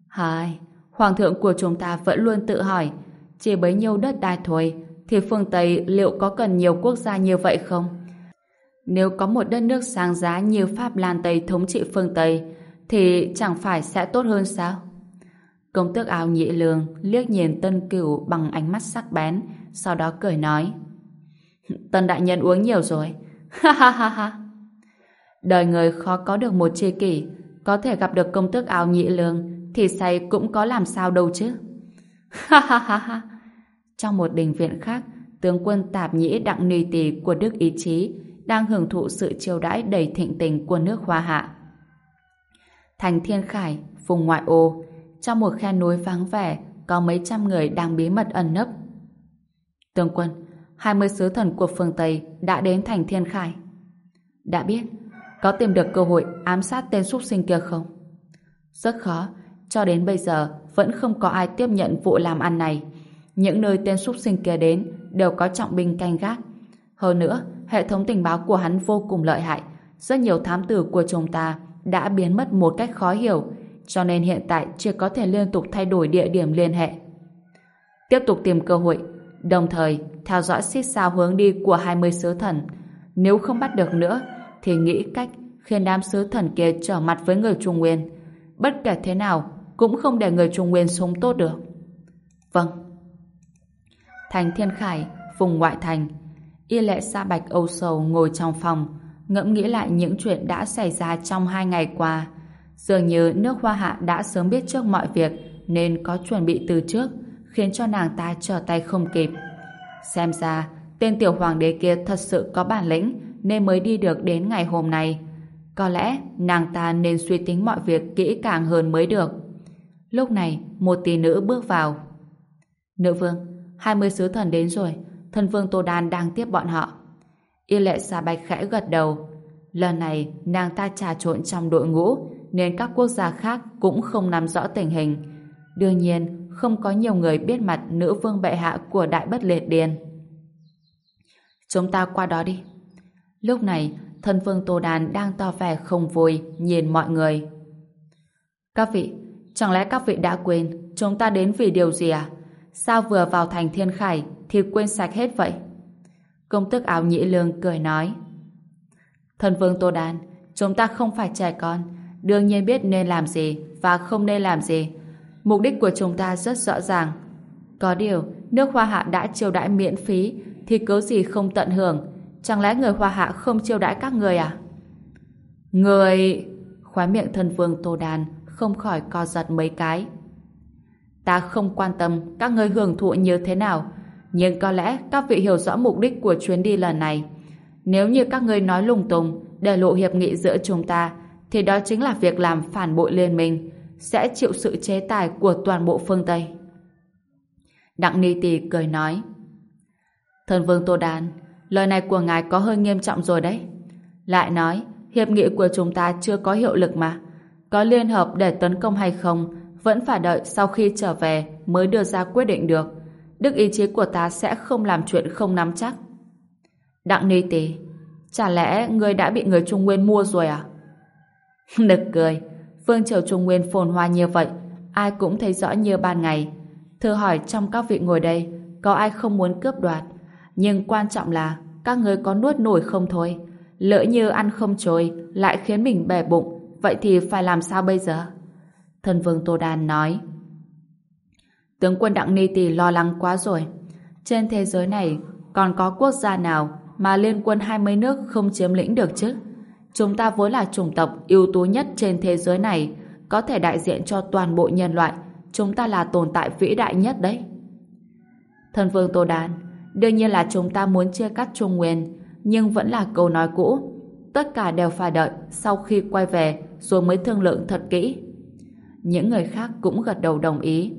Hai, Hoàng thượng của chúng ta vẫn luôn tự hỏi chỉ bấy nhiêu đất đai thôi thì phương Tây liệu có cần nhiều quốc gia như vậy không? Nếu có một đất nước sáng giá như Pháp Lan Tây thống trị phương Tây, thì chẳng phải sẽ tốt hơn sao? Công tước áo nhị lường liếc nhìn Tân Cửu bằng ánh mắt sắc bén, sau đó cười nói, Tân đại nhân uống nhiều rồi Ha ha ha ha Đời người khó có được một tri kỷ, có thể gặp được công tước áo nhị lường thì say cũng có làm sao đâu chứ. Ha ha ha ha. Trong một đình viện khác, tướng quân tạp nhĩ đặng nùy tỳ của Đức Ý Chí đang hưởng thụ sự chiêu đãi đầy thịnh tình của nước Hoa Hạ. Thành Thiên Khải, vùng ngoại ô, trong một khe núi vắng vẻ, có mấy trăm người đang bí mật ẩn nấp. Tướng quân, 20 sứ thần của phương Tây đã đến thành Thiên Khải. Đã biết, có tìm được cơ hội ám sát tên súc sinh kia không? Rất khó, cho đến bây giờ vẫn không có ai tiếp nhận vụ làm ăn này. Những nơi tên súc sinh kia đến đều có trọng binh canh gác. Hơn nữa, hệ thống tình báo của hắn vô cùng lợi hại. Rất nhiều thám tử của chúng ta đã biến mất một cách khó hiểu, cho nên hiện tại chưa có thể liên tục thay đổi địa điểm liên hệ. Tiếp tục tìm cơ hội, đồng thời theo dõi xích sao hướng đi của 20 sứ thần. Nếu không bắt được nữa, thì nghĩ cách khiến đám sứ thần kia trở mặt với người Trung Nguyên. Bất kể thế nào, cũng không để người Trung Nguyên sống tốt được. Vâng. Thành Thiên Khải, vùng ngoại thành. Y lệ Sa Bạch Âu Sầu ngồi trong phòng, ngẫm nghĩ lại những chuyện đã xảy ra trong hai ngày qua. Dường như nước Hoa Hạ đã sớm biết trước mọi việc nên có chuẩn bị từ trước, khiến cho nàng ta trở tay không kịp. Xem ra, tên tiểu hoàng đế kia thật sự có bản lĩnh nên mới đi được đến ngày hôm nay. Có lẽ nàng ta nên suy tính mọi việc kỹ càng hơn mới được. Lúc này, một tỷ nữ bước vào. Nữ vương, hai mươi sứ thần đến rồi, thân vương Tô Đan đang tiếp bọn họ. Y lệ xà bạch khẽ gật đầu. Lần này, nàng ta trà trộn trong đội ngũ, nên các quốc gia khác cũng không nắm rõ tình hình. Đương nhiên, không có nhiều người biết mặt nữ vương bệ hạ của Đại Bất Liệt Điền. Chúng ta qua đó đi. Lúc này, thân vương Tô Đan đang to vẻ không vui, nhìn mọi người. Các vị, Chẳng lẽ các vị đã quên chúng ta đến vì điều gì à? Sao vừa vào thành thiên khải thì quên sạch hết vậy? Công tước áo nhĩ lương cười nói. Thần vương Tô Đan, chúng ta không phải trẻ con, đương nhiên biết nên làm gì và không nên làm gì. Mục đích của chúng ta rất rõ ràng. Có điều, nước Hoa Hạ đã chiêu đãi miễn phí, thì cớ gì không tận hưởng? Chẳng lẽ người Hoa Hạ không chiêu đãi các người à? Người... Khóe miệng thần vương Tô Đan không khỏi co giật mấy cái. Ta không quan tâm các ngươi hưởng thụ như thế nào, nhưng có lẽ các vị hiểu rõ mục đích của chuyến đi lần này. Nếu như các ngươi nói lung tung để lộ hiệp nghị giữa chúng ta, thì đó chính là việc làm phản bội liên minh, sẽ chịu sự chế tài của toàn bộ phương Tây. Đặng Ni Tỳ cười nói Thần Vương Tô Đan, lời này của ngài có hơi nghiêm trọng rồi đấy. Lại nói, hiệp nghị của chúng ta chưa có hiệu lực mà. Có liên hợp để tấn công hay không, vẫn phải đợi sau khi trở về mới đưa ra quyết định được. Đức ý chí của ta sẽ không làm chuyện không nắm chắc. Đặng Ni Tỳ, chả lẽ người đã bị người Trung Nguyên mua rồi à? Nực cười, Vương Triều Trung Nguyên phồn hoa như vậy, ai cũng thấy rõ như ban ngày. thưa hỏi trong các vị ngồi đây, có ai không muốn cướp đoạt? Nhưng quan trọng là các người có nuốt nổi không thôi. Lỡ như ăn không trôi, lại khiến mình bẻ bụng, vậy thì phải làm sao bây giờ? Thần Vương Tô Đan nói. Tướng quân Đặng Ni Tỳ lo lắng quá rồi. Trên thế giới này còn có quốc gia nào mà liên quân 20 nước không chiếm lĩnh được chứ? Chúng ta vốn là chủng tộc ưu tú nhất trên thế giới này, có thể đại diện cho toàn bộ nhân loại. Chúng ta là tồn tại vĩ đại nhất đấy. Thần Vương Tô Đan, đương nhiên là chúng ta muốn chia cắt Trung Nguyên, nhưng vẫn là câu nói cũ. Tất cả đều phải đợi sau khi quay về rồi mới thương lượng thật kỹ. Những người khác cũng gật đầu đồng ý.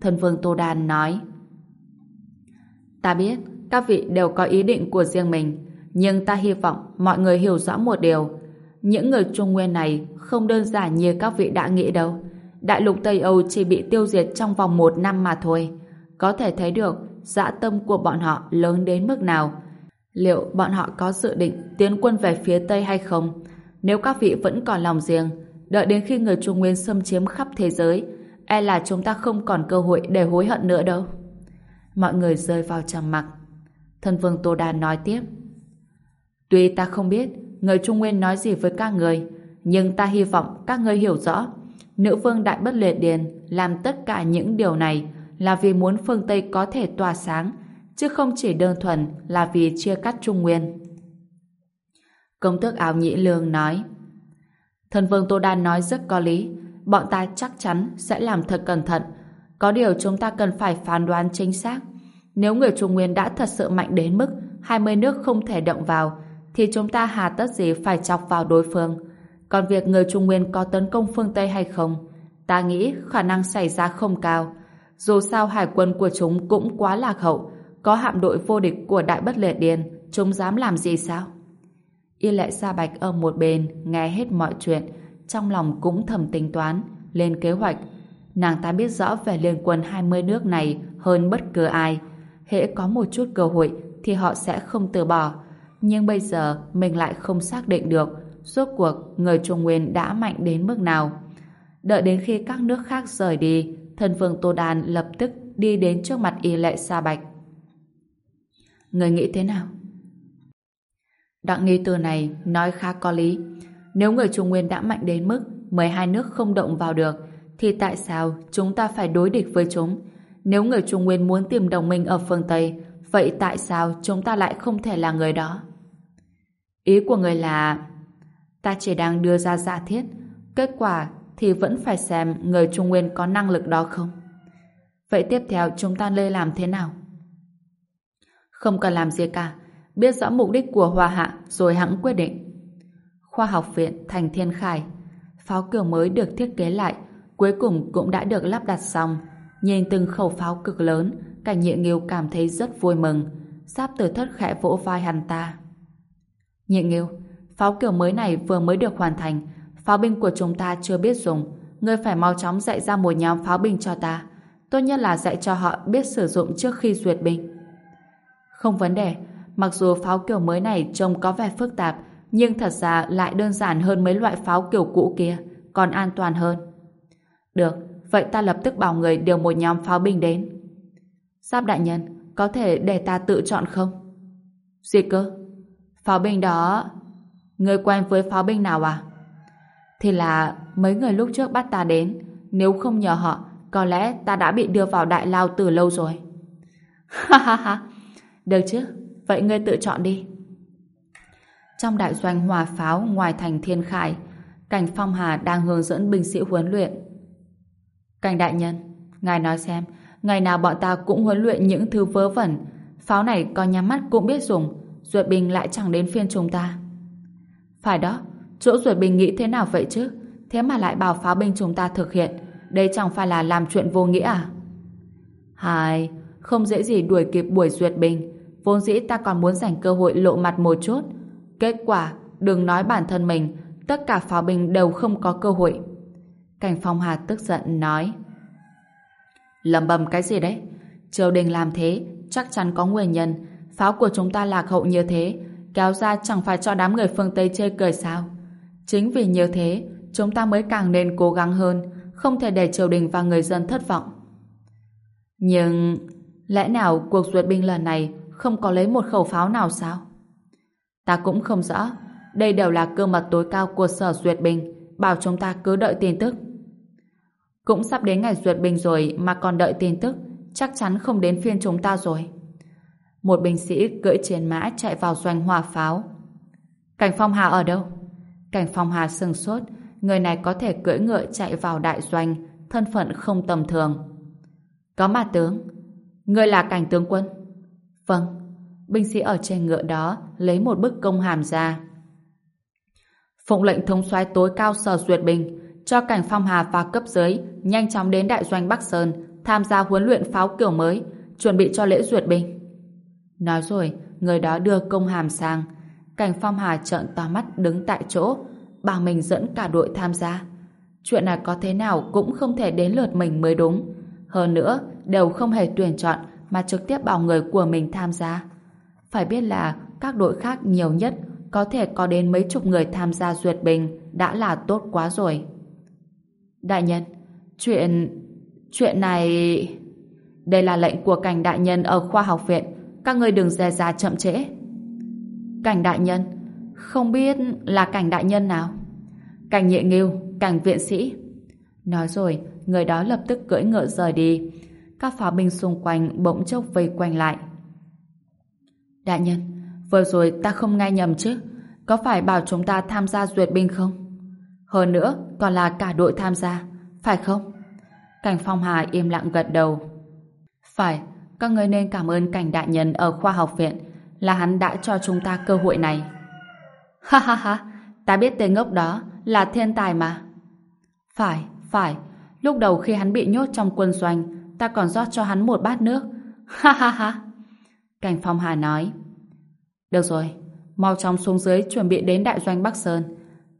Thần Vương Tô Đan nói Ta biết các vị đều có ý định của riêng mình nhưng ta hy vọng mọi người hiểu rõ một điều những người Trung Nguyên này không đơn giản như các vị đã nghĩ đâu. Đại lục Tây Âu chỉ bị tiêu diệt trong vòng một năm mà thôi. Có thể thấy được dã tâm của bọn họ lớn đến mức nào. Liệu bọn họ có dự định tiến quân về phía Tây hay không? Nếu các vị vẫn còn lòng riêng, đợi đến khi người Trung Nguyên xâm chiếm khắp thế giới, e là chúng ta không còn cơ hội để hối hận nữa đâu. Mọi người rơi vào trầm mặc. Thân vương Tô Đan nói tiếp. Tuy ta không biết người Trung Nguyên nói gì với các người, nhưng ta hy vọng các người hiểu rõ. Nữ vương Đại Bất Lệ Điền làm tất cả những điều này là vì muốn phương Tây có thể tỏa sáng, chứ không chỉ đơn thuần là vì chia cắt Trung Nguyên. Công tước áo nhĩ lương nói Thần vương Tô Đan nói rất có lý, bọn ta chắc chắn sẽ làm thật cẩn thận. Có điều chúng ta cần phải phán đoán chính xác. Nếu người Trung Nguyên đã thật sự mạnh đến mức 20 nước không thể động vào, thì chúng ta hà tất gì phải chọc vào đối phương. Còn việc người Trung Nguyên có tấn công phương Tây hay không, ta nghĩ khả năng xảy ra không cao. Dù sao hải quân của chúng cũng quá lạc hậu, có hạm đội vô địch của Đại Bất lệ Điền, chúng dám làm gì sao? Y lệ Sa Bạch ở một bên nghe hết mọi chuyện, trong lòng cũng thầm tính toán, lên kế hoạch. Nàng ta biết rõ về liên quân 20 nước này hơn bất cứ ai. Hễ có một chút cơ hội thì họ sẽ không từ bỏ nhưng bây giờ mình lại không xác định được rốt cuộc người Trung Nguyên đã mạnh đến mức nào. Đợi đến khi các nước khác rời đi, thần vương Tô Đàn lập tức đi đến trước mặt y lệ Sa Bạch. Người nghĩ thế nào? Đặng nghi từ này nói khá có lý. Nếu người Trung Nguyên đã mạnh đến mức 12 nước không động vào được, thì tại sao chúng ta phải đối địch với chúng? Nếu người Trung Nguyên muốn tìm đồng minh ở phương Tây, vậy tại sao chúng ta lại không thể là người đó? Ý của người là ta chỉ đang đưa ra giả thiết kết quả thì vẫn phải xem người Trung Nguyên có năng lực đó không. Vậy tiếp theo chúng ta lê làm thế nào? Không cần làm gì cả, biết rõ mục đích của Hoa Hạ rồi hãng quyết định. Khoa học viện Thành Thiên Khải Pháo kiểu mới được thiết kế lại cuối cùng cũng đã được lắp đặt xong. Nhìn từng khẩu pháo cực lớn cảnh nhị nghiêu cảm thấy rất vui mừng. sắp tử thất khẽ vỗ vai hắn ta. Nhị nghiêu, pháo kiểu mới này vừa mới được hoàn thành, pháo binh của chúng ta chưa biết dùng. Ngươi phải mau chóng dạy ra một nhóm pháo binh cho ta. Tốt nhất là dạy cho họ biết sử dụng trước khi duyệt binh. Không vấn đề, mặc dù pháo kiểu mới này trông có vẻ phức tạp, nhưng thật ra lại đơn giản hơn mấy loại pháo kiểu cũ kia, còn an toàn hơn. Được, vậy ta lập tức bảo người điều một nhóm pháo binh đến. Giáp đại nhân, có thể để ta tự chọn không? Gì cơ? Pháo binh đó... Người quen với pháo binh nào à? Thì là mấy người lúc trước bắt ta đến. Nếu không nhờ họ, có lẽ ta đã bị đưa vào đại lao từ lâu rồi. Ha ha ha. Được chứ, vậy ngươi tự chọn đi. Trong đại doanh hòa pháo ngoài thành Thiên Khải, Cảnh Phong Hà đang hướng dẫn binh sĩ huấn luyện. Cảnh đại nhân, ngài nói xem, ngày nào bọn ta cũng huấn luyện những thứ vớ vẩn, pháo này có nhắm mắt cũng biết dùng, Ruột Bình lại chẳng đến phiên chúng ta. Phải đó, chỗ ruột Bình nghĩ thế nào vậy chứ? Thế mà lại bảo pháo binh chúng ta thực hiện, đây chẳng phải là làm chuyện vô nghĩa à? Hai, không dễ gì đuổi kịp buổi Duyệt Bình, vốn dĩ ta còn muốn dành cơ hội lộ mặt một chút. Kết quả, đừng nói bản thân mình, tất cả pháo binh đều không có cơ hội. Cảnh Phong Hà tức giận nói. Lầm bầm cái gì đấy? Triều đình làm thế, chắc chắn có nguyên nhân. Pháo của chúng ta lạc hậu như thế, kéo ra chẳng phải cho đám người phương Tây chê cười sao? Chính vì như thế, chúng ta mới càng nên cố gắng hơn, không thể để triều đình và người dân thất vọng. Nhưng lẽ nào cuộc duyệt binh lần này không có lấy một khẩu pháo nào sao? Ta cũng không rõ. Đây đều là cơ mật tối cao của sở duyệt binh, bảo chúng ta cứ đợi tin tức. Cũng sắp đến ngày duyệt binh rồi mà còn đợi tin tức, chắc chắn không đến phiên chúng ta rồi. Một binh sĩ cưỡi chiến mã chạy vào doanh hỏa pháo. Cảnh Phong Hà ở đâu? Cảnh Phong Hà sừng sốt, người này có thể cưỡi ngựa chạy vào đại doanh, thân phận không tầm thường. Có mà tướng. Người là cảnh tướng quân. Vâng. Binh sĩ ở trên ngựa đó lấy một bức công hàm ra. Phụng lệnh thống soái tối cao sở duyệt binh cho cảnh phong hà và cấp dưới nhanh chóng đến đại doanh Bắc Sơn tham gia huấn luyện pháo kiểu mới chuẩn bị cho lễ duyệt binh. Nói rồi, người đó đưa công hàm sang. Cảnh phong hà trợn to mắt đứng tại chỗ bảo mình dẫn cả đội tham gia. Chuyện này có thế nào cũng không thể đến lượt mình mới đúng. Hơn nữa, đều không hề tuyển chọn mà trực tiếp bảo người của mình tham gia. Phải biết là các đội khác nhiều nhất có thể có đến mấy chục người tham gia duyệt bình đã là tốt quá rồi. Đại nhân, chuyện... chuyện này... Đây là lệnh của cảnh đại nhân ở khoa học viện. Các người đừng dè ra chậm trễ. Cảnh đại nhân? Không biết là cảnh đại nhân nào? Cảnh nhị nghiêu, cảnh viện sĩ. Nói rồi, người đó lập tức cưỡi ngựa rời đi. Các pháo binh xung quanh bỗng chốc vây quanh lại. Đại nhân, vừa rồi ta không nghe nhầm chứ? Có phải bảo chúng ta tham gia duyệt binh không? Hơn nữa, còn là cả đội tham gia, phải không? Cảnh Phong Hà im lặng gật đầu. Phải, các người nên cảm ơn cảnh đại nhân ở khoa học viện là hắn đã cho chúng ta cơ hội này. Ha ha ha, ta biết tên ngốc đó là thiên tài mà. Phải, phải, lúc đầu khi hắn bị nhốt trong quân doanh, ta còn rót cho hắn một bát nước. Ha ha ha. Cảnh Phong Hà nói. Được rồi, mau chóng xuống dưới chuẩn bị đến đại doanh Bắc Sơn.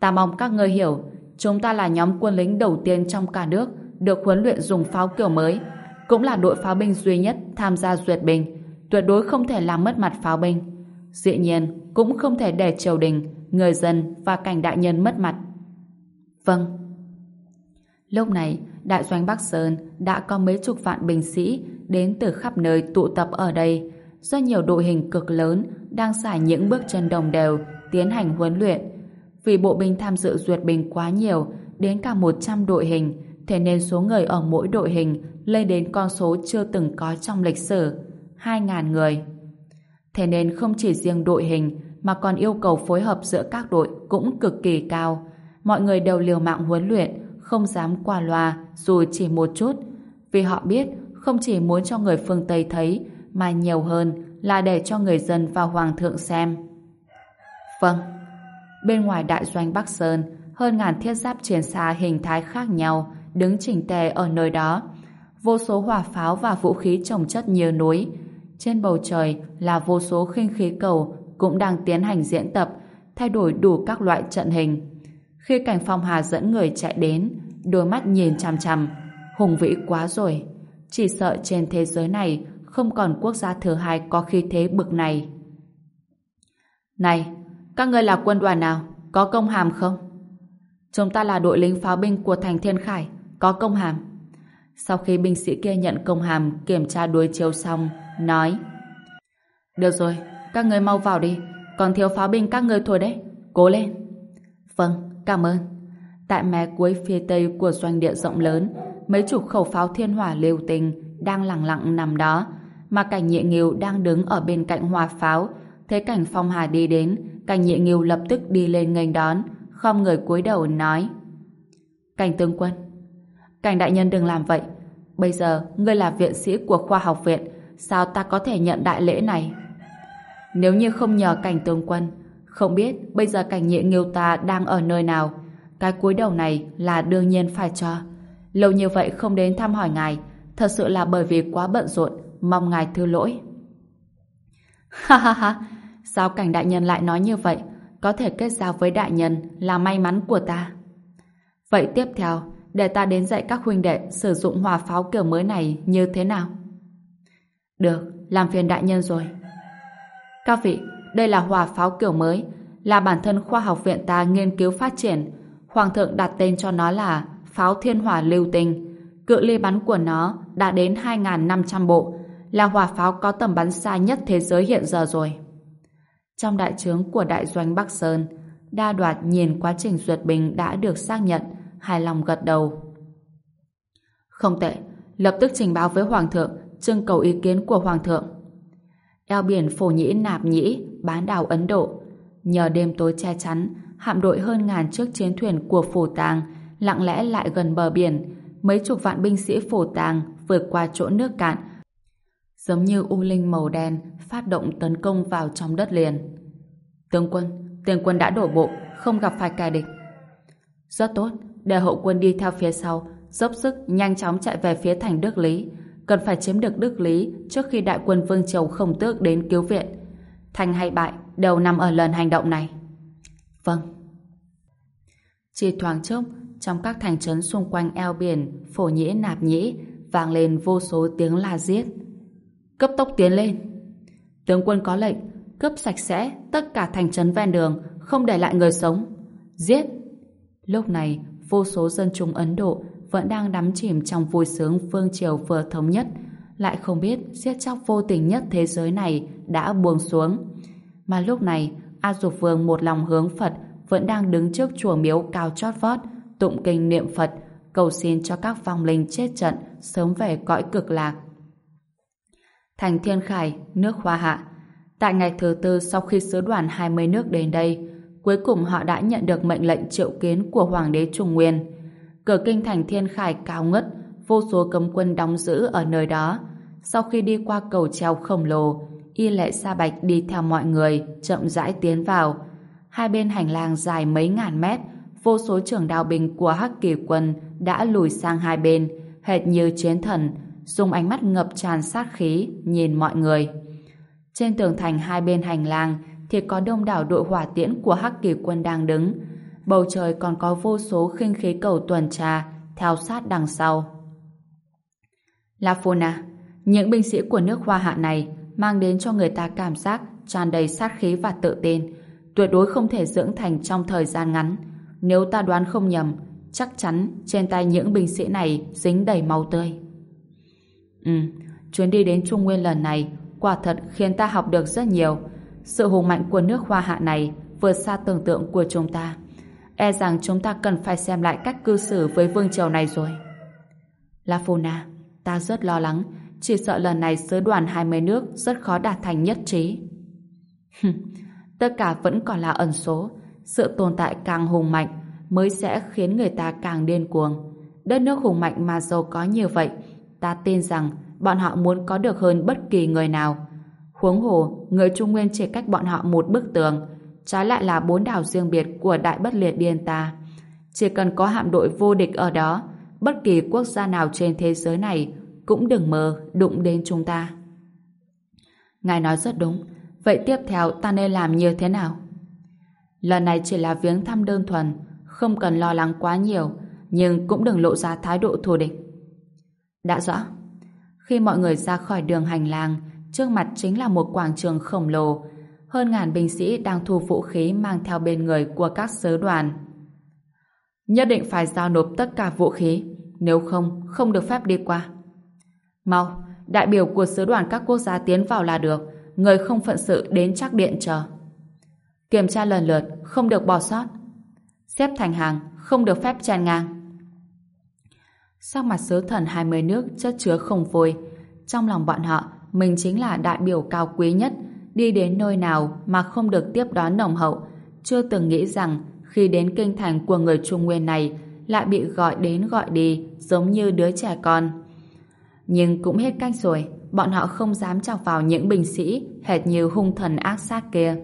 Ta mong các ngươi hiểu, chúng ta là nhóm quân lính đầu tiên trong cả nước được huấn luyện dùng pháo kiểu mới, cũng là đội pháo binh duy nhất tham gia duyệt binh, tuyệt đối không thể làm mất mặt pháo binh. Dĩ nhiên, cũng không thể để triều đình, người dân và cảnh đại nhân mất mặt. Vâng. Lúc này, đại doanh Bắc Sơn đã có mấy chục vạn binh sĩ đến từ khắp nơi tụ tập ở đây. Do nhiều đội hình cực lớn đang xài những bước chân đồng đều tiến hành huấn luyện. Vì bộ binh tham dự duyệt binh quá nhiều, đến cả 100 đội hình, thế nên số người ở mỗi đội hình lên đến con số chưa từng có trong lịch sử, 2.000 người. Thế nên không chỉ riêng đội hình mà còn yêu cầu phối hợp giữa các đội cũng cực kỳ cao. Mọi người đều liều mạng huấn luyện, không dám qua loa dù chỉ một chút, vì họ biết không chỉ muốn cho người phương Tây thấy mà nhiều hơn là để cho người dân và hoàng thượng xem. Vâng. Bên ngoài đại doanh Bắc Sơn, hơn ngàn thiết giáp chiến xa hình thái khác nhau đứng chỉnh tề ở nơi đó. Vô số hỏa pháo và vũ khí trồng chất như núi. Trên bầu trời là vô số khinh khí cầu cũng đang tiến hành diễn tập, thay đổi đủ các loại trận hình. Khi cảnh phong hà dẫn người chạy đến, đôi mắt nhìn chằm chằm, hùng vĩ quá rồi. Chỉ sợ trên thế giới này không còn quốc gia thứ hai có khí thế bực này. Này, các ngươi là quân đoàn nào? Có công hàm không? Chúng ta là đội lính pháo binh của thành Thiên Khải, có công hàm. Sau khi binh sĩ kia nhận công hàm kiểm tra đối chiếu xong, nói Được rồi, các người mau vào đi, còn thiếu pháo binh các người thôi đấy. Cố lên. Vâng, cảm ơn. Tại mé cuối phía tây của doanh địa rộng lớn, mấy chục khẩu pháo thiên hỏa liều tình đang lặng lặng nằm đó, mà cảnh nhị nghiêu đang đứng ở bên cạnh hòa pháo. Thấy cảnh phong hà đi đến, cảnh nhị nghiêu lập tức đi lên nghênh đón, khom người cúi đầu nói. Cảnh tướng quân, cảnh đại nhân đừng làm vậy. Bây giờ, ngươi là viện sĩ của khoa học viện, sao ta có thể nhận đại lễ này? Nếu như không nhờ cảnh tướng quân, không biết bây giờ cảnh nhị nghiêu ta đang ở nơi nào. Cái cúi đầu này là đương nhiên phải cho. Lâu như vậy không đến thăm hỏi ngài, thật sự là bởi vì quá bận rộn, mong ngài thứ lỗi. Ha ha ha, sao cảnh đại nhân lại nói như vậy? Có thể kết giao với đại nhân là may mắn của ta. Vậy tiếp theo, để ta đến dạy các huynh đệ sử dụng hỏa pháo kiểu mới này như thế nào? Được, làm phiền đại nhân rồi. Các vị, đây là hỏa pháo kiểu mới, là bản thân khoa học viện ta nghiên cứu phát triển. Hoàng thượng đặt tên cho nó là pháo thiên hỏa lưu tinh. Cự ly bắn của nó đã đến 2.500 bộ, là hỏa pháo có tầm bắn xa nhất thế giới hiện giờ rồi. Trong đại trướng của đại doanh Bắc Sơn, đa đoạt nhìn quá trình duyệt bình đã được xác nhận, hài lòng gật đầu. Không tệ, lập tức trình báo với Hoàng thượng, trưng cầu ý kiến của Hoàng thượng. Eo biển phổ nhĩ nạp nhĩ, bán đảo Ấn Độ. Nhờ đêm tối che chắn, hạm đội hơn ngàn chiếc chiến thuyền của phổ tàng lặng lẽ lại gần bờ biển. Mấy chục vạn binh sĩ phổ tàng vượt qua chỗ nước cạn, giống như u linh màu đen phát động tấn công vào trong đất liền. Tướng quân, tiền quân đã đổ bộ, không gặp phải kẻ địch. Rất tốt, để hậu quân đi theo phía sau, dốc sức nhanh chóng chạy về phía thành Đức Lý, cần phải chiếm được Đức Lý trước khi đại quân Vương Triều không tước đến cứu viện. Thành hay bại đều nằm ở lần hành động này. Vâng. Chỉ thoáng chốc, trong các thành trấn xung quanh eo biển, phổ nhĩ nạp nhĩ, vang lên vô số tiếng la giết. Cấp tốc tiến lên. Tướng quân có lệnh, cướp sạch sẽ tất cả thành trấn ven đường, không để lại người sống. Giết! Lúc này, vô số dân chúng Ấn Độ vẫn đang đắm chìm trong vui sướng phương triều vừa thống nhất, lại không biết giết chóc vô tình nhất thế giới này đã buông xuống. Mà lúc này, A Dục Vương một lòng hướng Phật vẫn đang đứng trước chùa miếu cao chót vót, tụng kinh niệm Phật, cầu xin cho các vong linh chết trận sớm về cõi cực lạc. Thành Thiên Khải, nước Hoa Hạ Tại ngày thứ tư sau khi sứ đoàn 20 nước đến đây, cuối cùng họ đã nhận được mệnh lệnh triệu kiến của Hoàng đế Trung Nguyên. Cửa kinh thành Thiên Khải cao ngất, vô số cấm quân đóng giữ ở nơi đó. Sau khi đi qua cầu treo khổng lồ, Y Lệ Sa Bạch đi theo mọi người, chậm rãi tiến vào. Hai bên hành lang dài mấy ngàn mét, vô số trưởng đào binh của Hắc Kỳ quân đã lùi sang hai bên, hệt như chiến thần, dùng ánh mắt ngập tràn sát khí nhìn mọi người. Trên tường thành hai bên hành lang thì có đông đảo đội hỏa tiễn của Hắc Kỳ quân đang đứng, bầu trời còn có vô số khinh khí cầu tuần tra theo sát đằng sau. La Phuna, những binh sĩ của nước Hoa Hạ này mang đến cho người ta cảm giác tràn đầy sát khí và tự tin, tuyệt đối không thể dưỡng thành trong thời gian ngắn. Nếu ta đoán không nhầm, chắc chắn trên tay những binh sĩ này dính đầy máu tươi. Ừ, chuyến đi đến Trung Nguyên lần này quả thật khiến ta học được rất nhiều. Sự hùng mạnh của nước Hoa Hạ này vượt xa tưởng tượng của chúng ta e rằng chúng ta cần phải xem lại cách cư xử với vương triều này rồi. La Phuna, ta rất lo lắng, chỉ sợ lần này sứ đoàn 20 nước rất khó đạt thành nhất trí. Tất cả vẫn còn là ẩn số, sự tồn tại càng hùng mạnh mới sẽ khiến người ta càng điên cuồng. Đất nước hùng mạnh mà giàu có như vậy, ta tin rằng bọn họ muốn có được hơn bất kỳ người nào. Huống hồ, người Trung Nguyên chỉ cách bọn họ một bức tường, trái lại là bốn đảo riêng biệt của Đại Bất Liệt Điên ta. Chỉ cần có hạm đội vô địch ở đó, bất kỳ quốc gia nào trên thế giới này cũng đừng mơ đụng đến chúng ta. Ngài nói rất đúng. Vậy tiếp theo ta nên làm như thế nào? Lần này chỉ là viếng thăm đơn thuần, không cần lo lắng quá nhiều, nhưng cũng đừng lộ ra thái độ thù địch. Đã rõ. Khi mọi người ra khỏi đường hành lang, trước mặt chính là một quảng trường khổng lồ, hơn ngàn binh sĩ đang thu vũ khí mang theo bên người của các sứ đoàn. Nhất định phải giao nộp tất cả vũ khí, nếu không, không được phép đi qua. Mau, đại biểu của sứ đoàn các quốc gia tiến vào là được, người không phận sự đến chắc điện chờ. Kiểm tra lần lượt, không được bỏ sót. Xếp thành hàng, không được phép chen ngang. Sắc mặt sứ thần 20 nước chất chứa không vui. Trong lòng bọn họ, mình chính là đại biểu cao quý nhất, đi đến nơi nào mà không được tiếp đón nồng hậu. Chưa từng nghĩ rằng khi đến kinh thành của người Trung Nguyên này lại bị gọi đến gọi đi giống như đứa trẻ con. Nhưng cũng hết cách rồi, bọn họ không dám chọc vào những binh sĩ hệt như hung thần ác sát kia.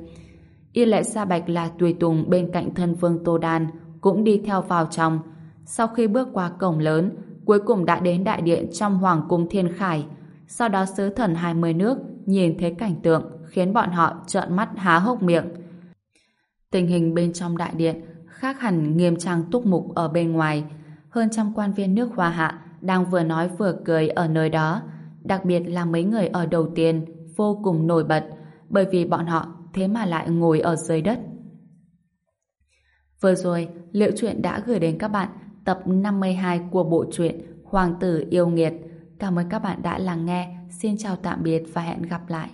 Y lệ Sa Bạch là tùy tùng bên cạnh thân vương Tô Đan cũng đi theo vào trong. Sau khi bước qua cổng lớn, cuối cùng đã đến đại điện trong Hoàng cung Thiên Khải. Sau đó sứ thần 20 nước nhìn thấy cảnh tượng khiến bọn họ trợn mắt há hốc miệng. Tình hình bên trong đại điện khác hẳn nghiêm trang túc mục ở bên ngoài. Hơn trăm quan viên nước Hoa Hạ đang vừa nói vừa cười ở nơi đó. Đặc biệt là mấy người ở đầu tiên vô cùng nổi bật bởi vì bọn họ thế mà lại ngồi ở dưới đất. Vừa rồi, Liệu Chuyện đã gửi đến các bạn tập 52 của bộ truyện Hoàng tử yêu nghiệt. Cảm ơn các bạn đã lắng nghe. Xin chào tạm biệt và hẹn gặp lại.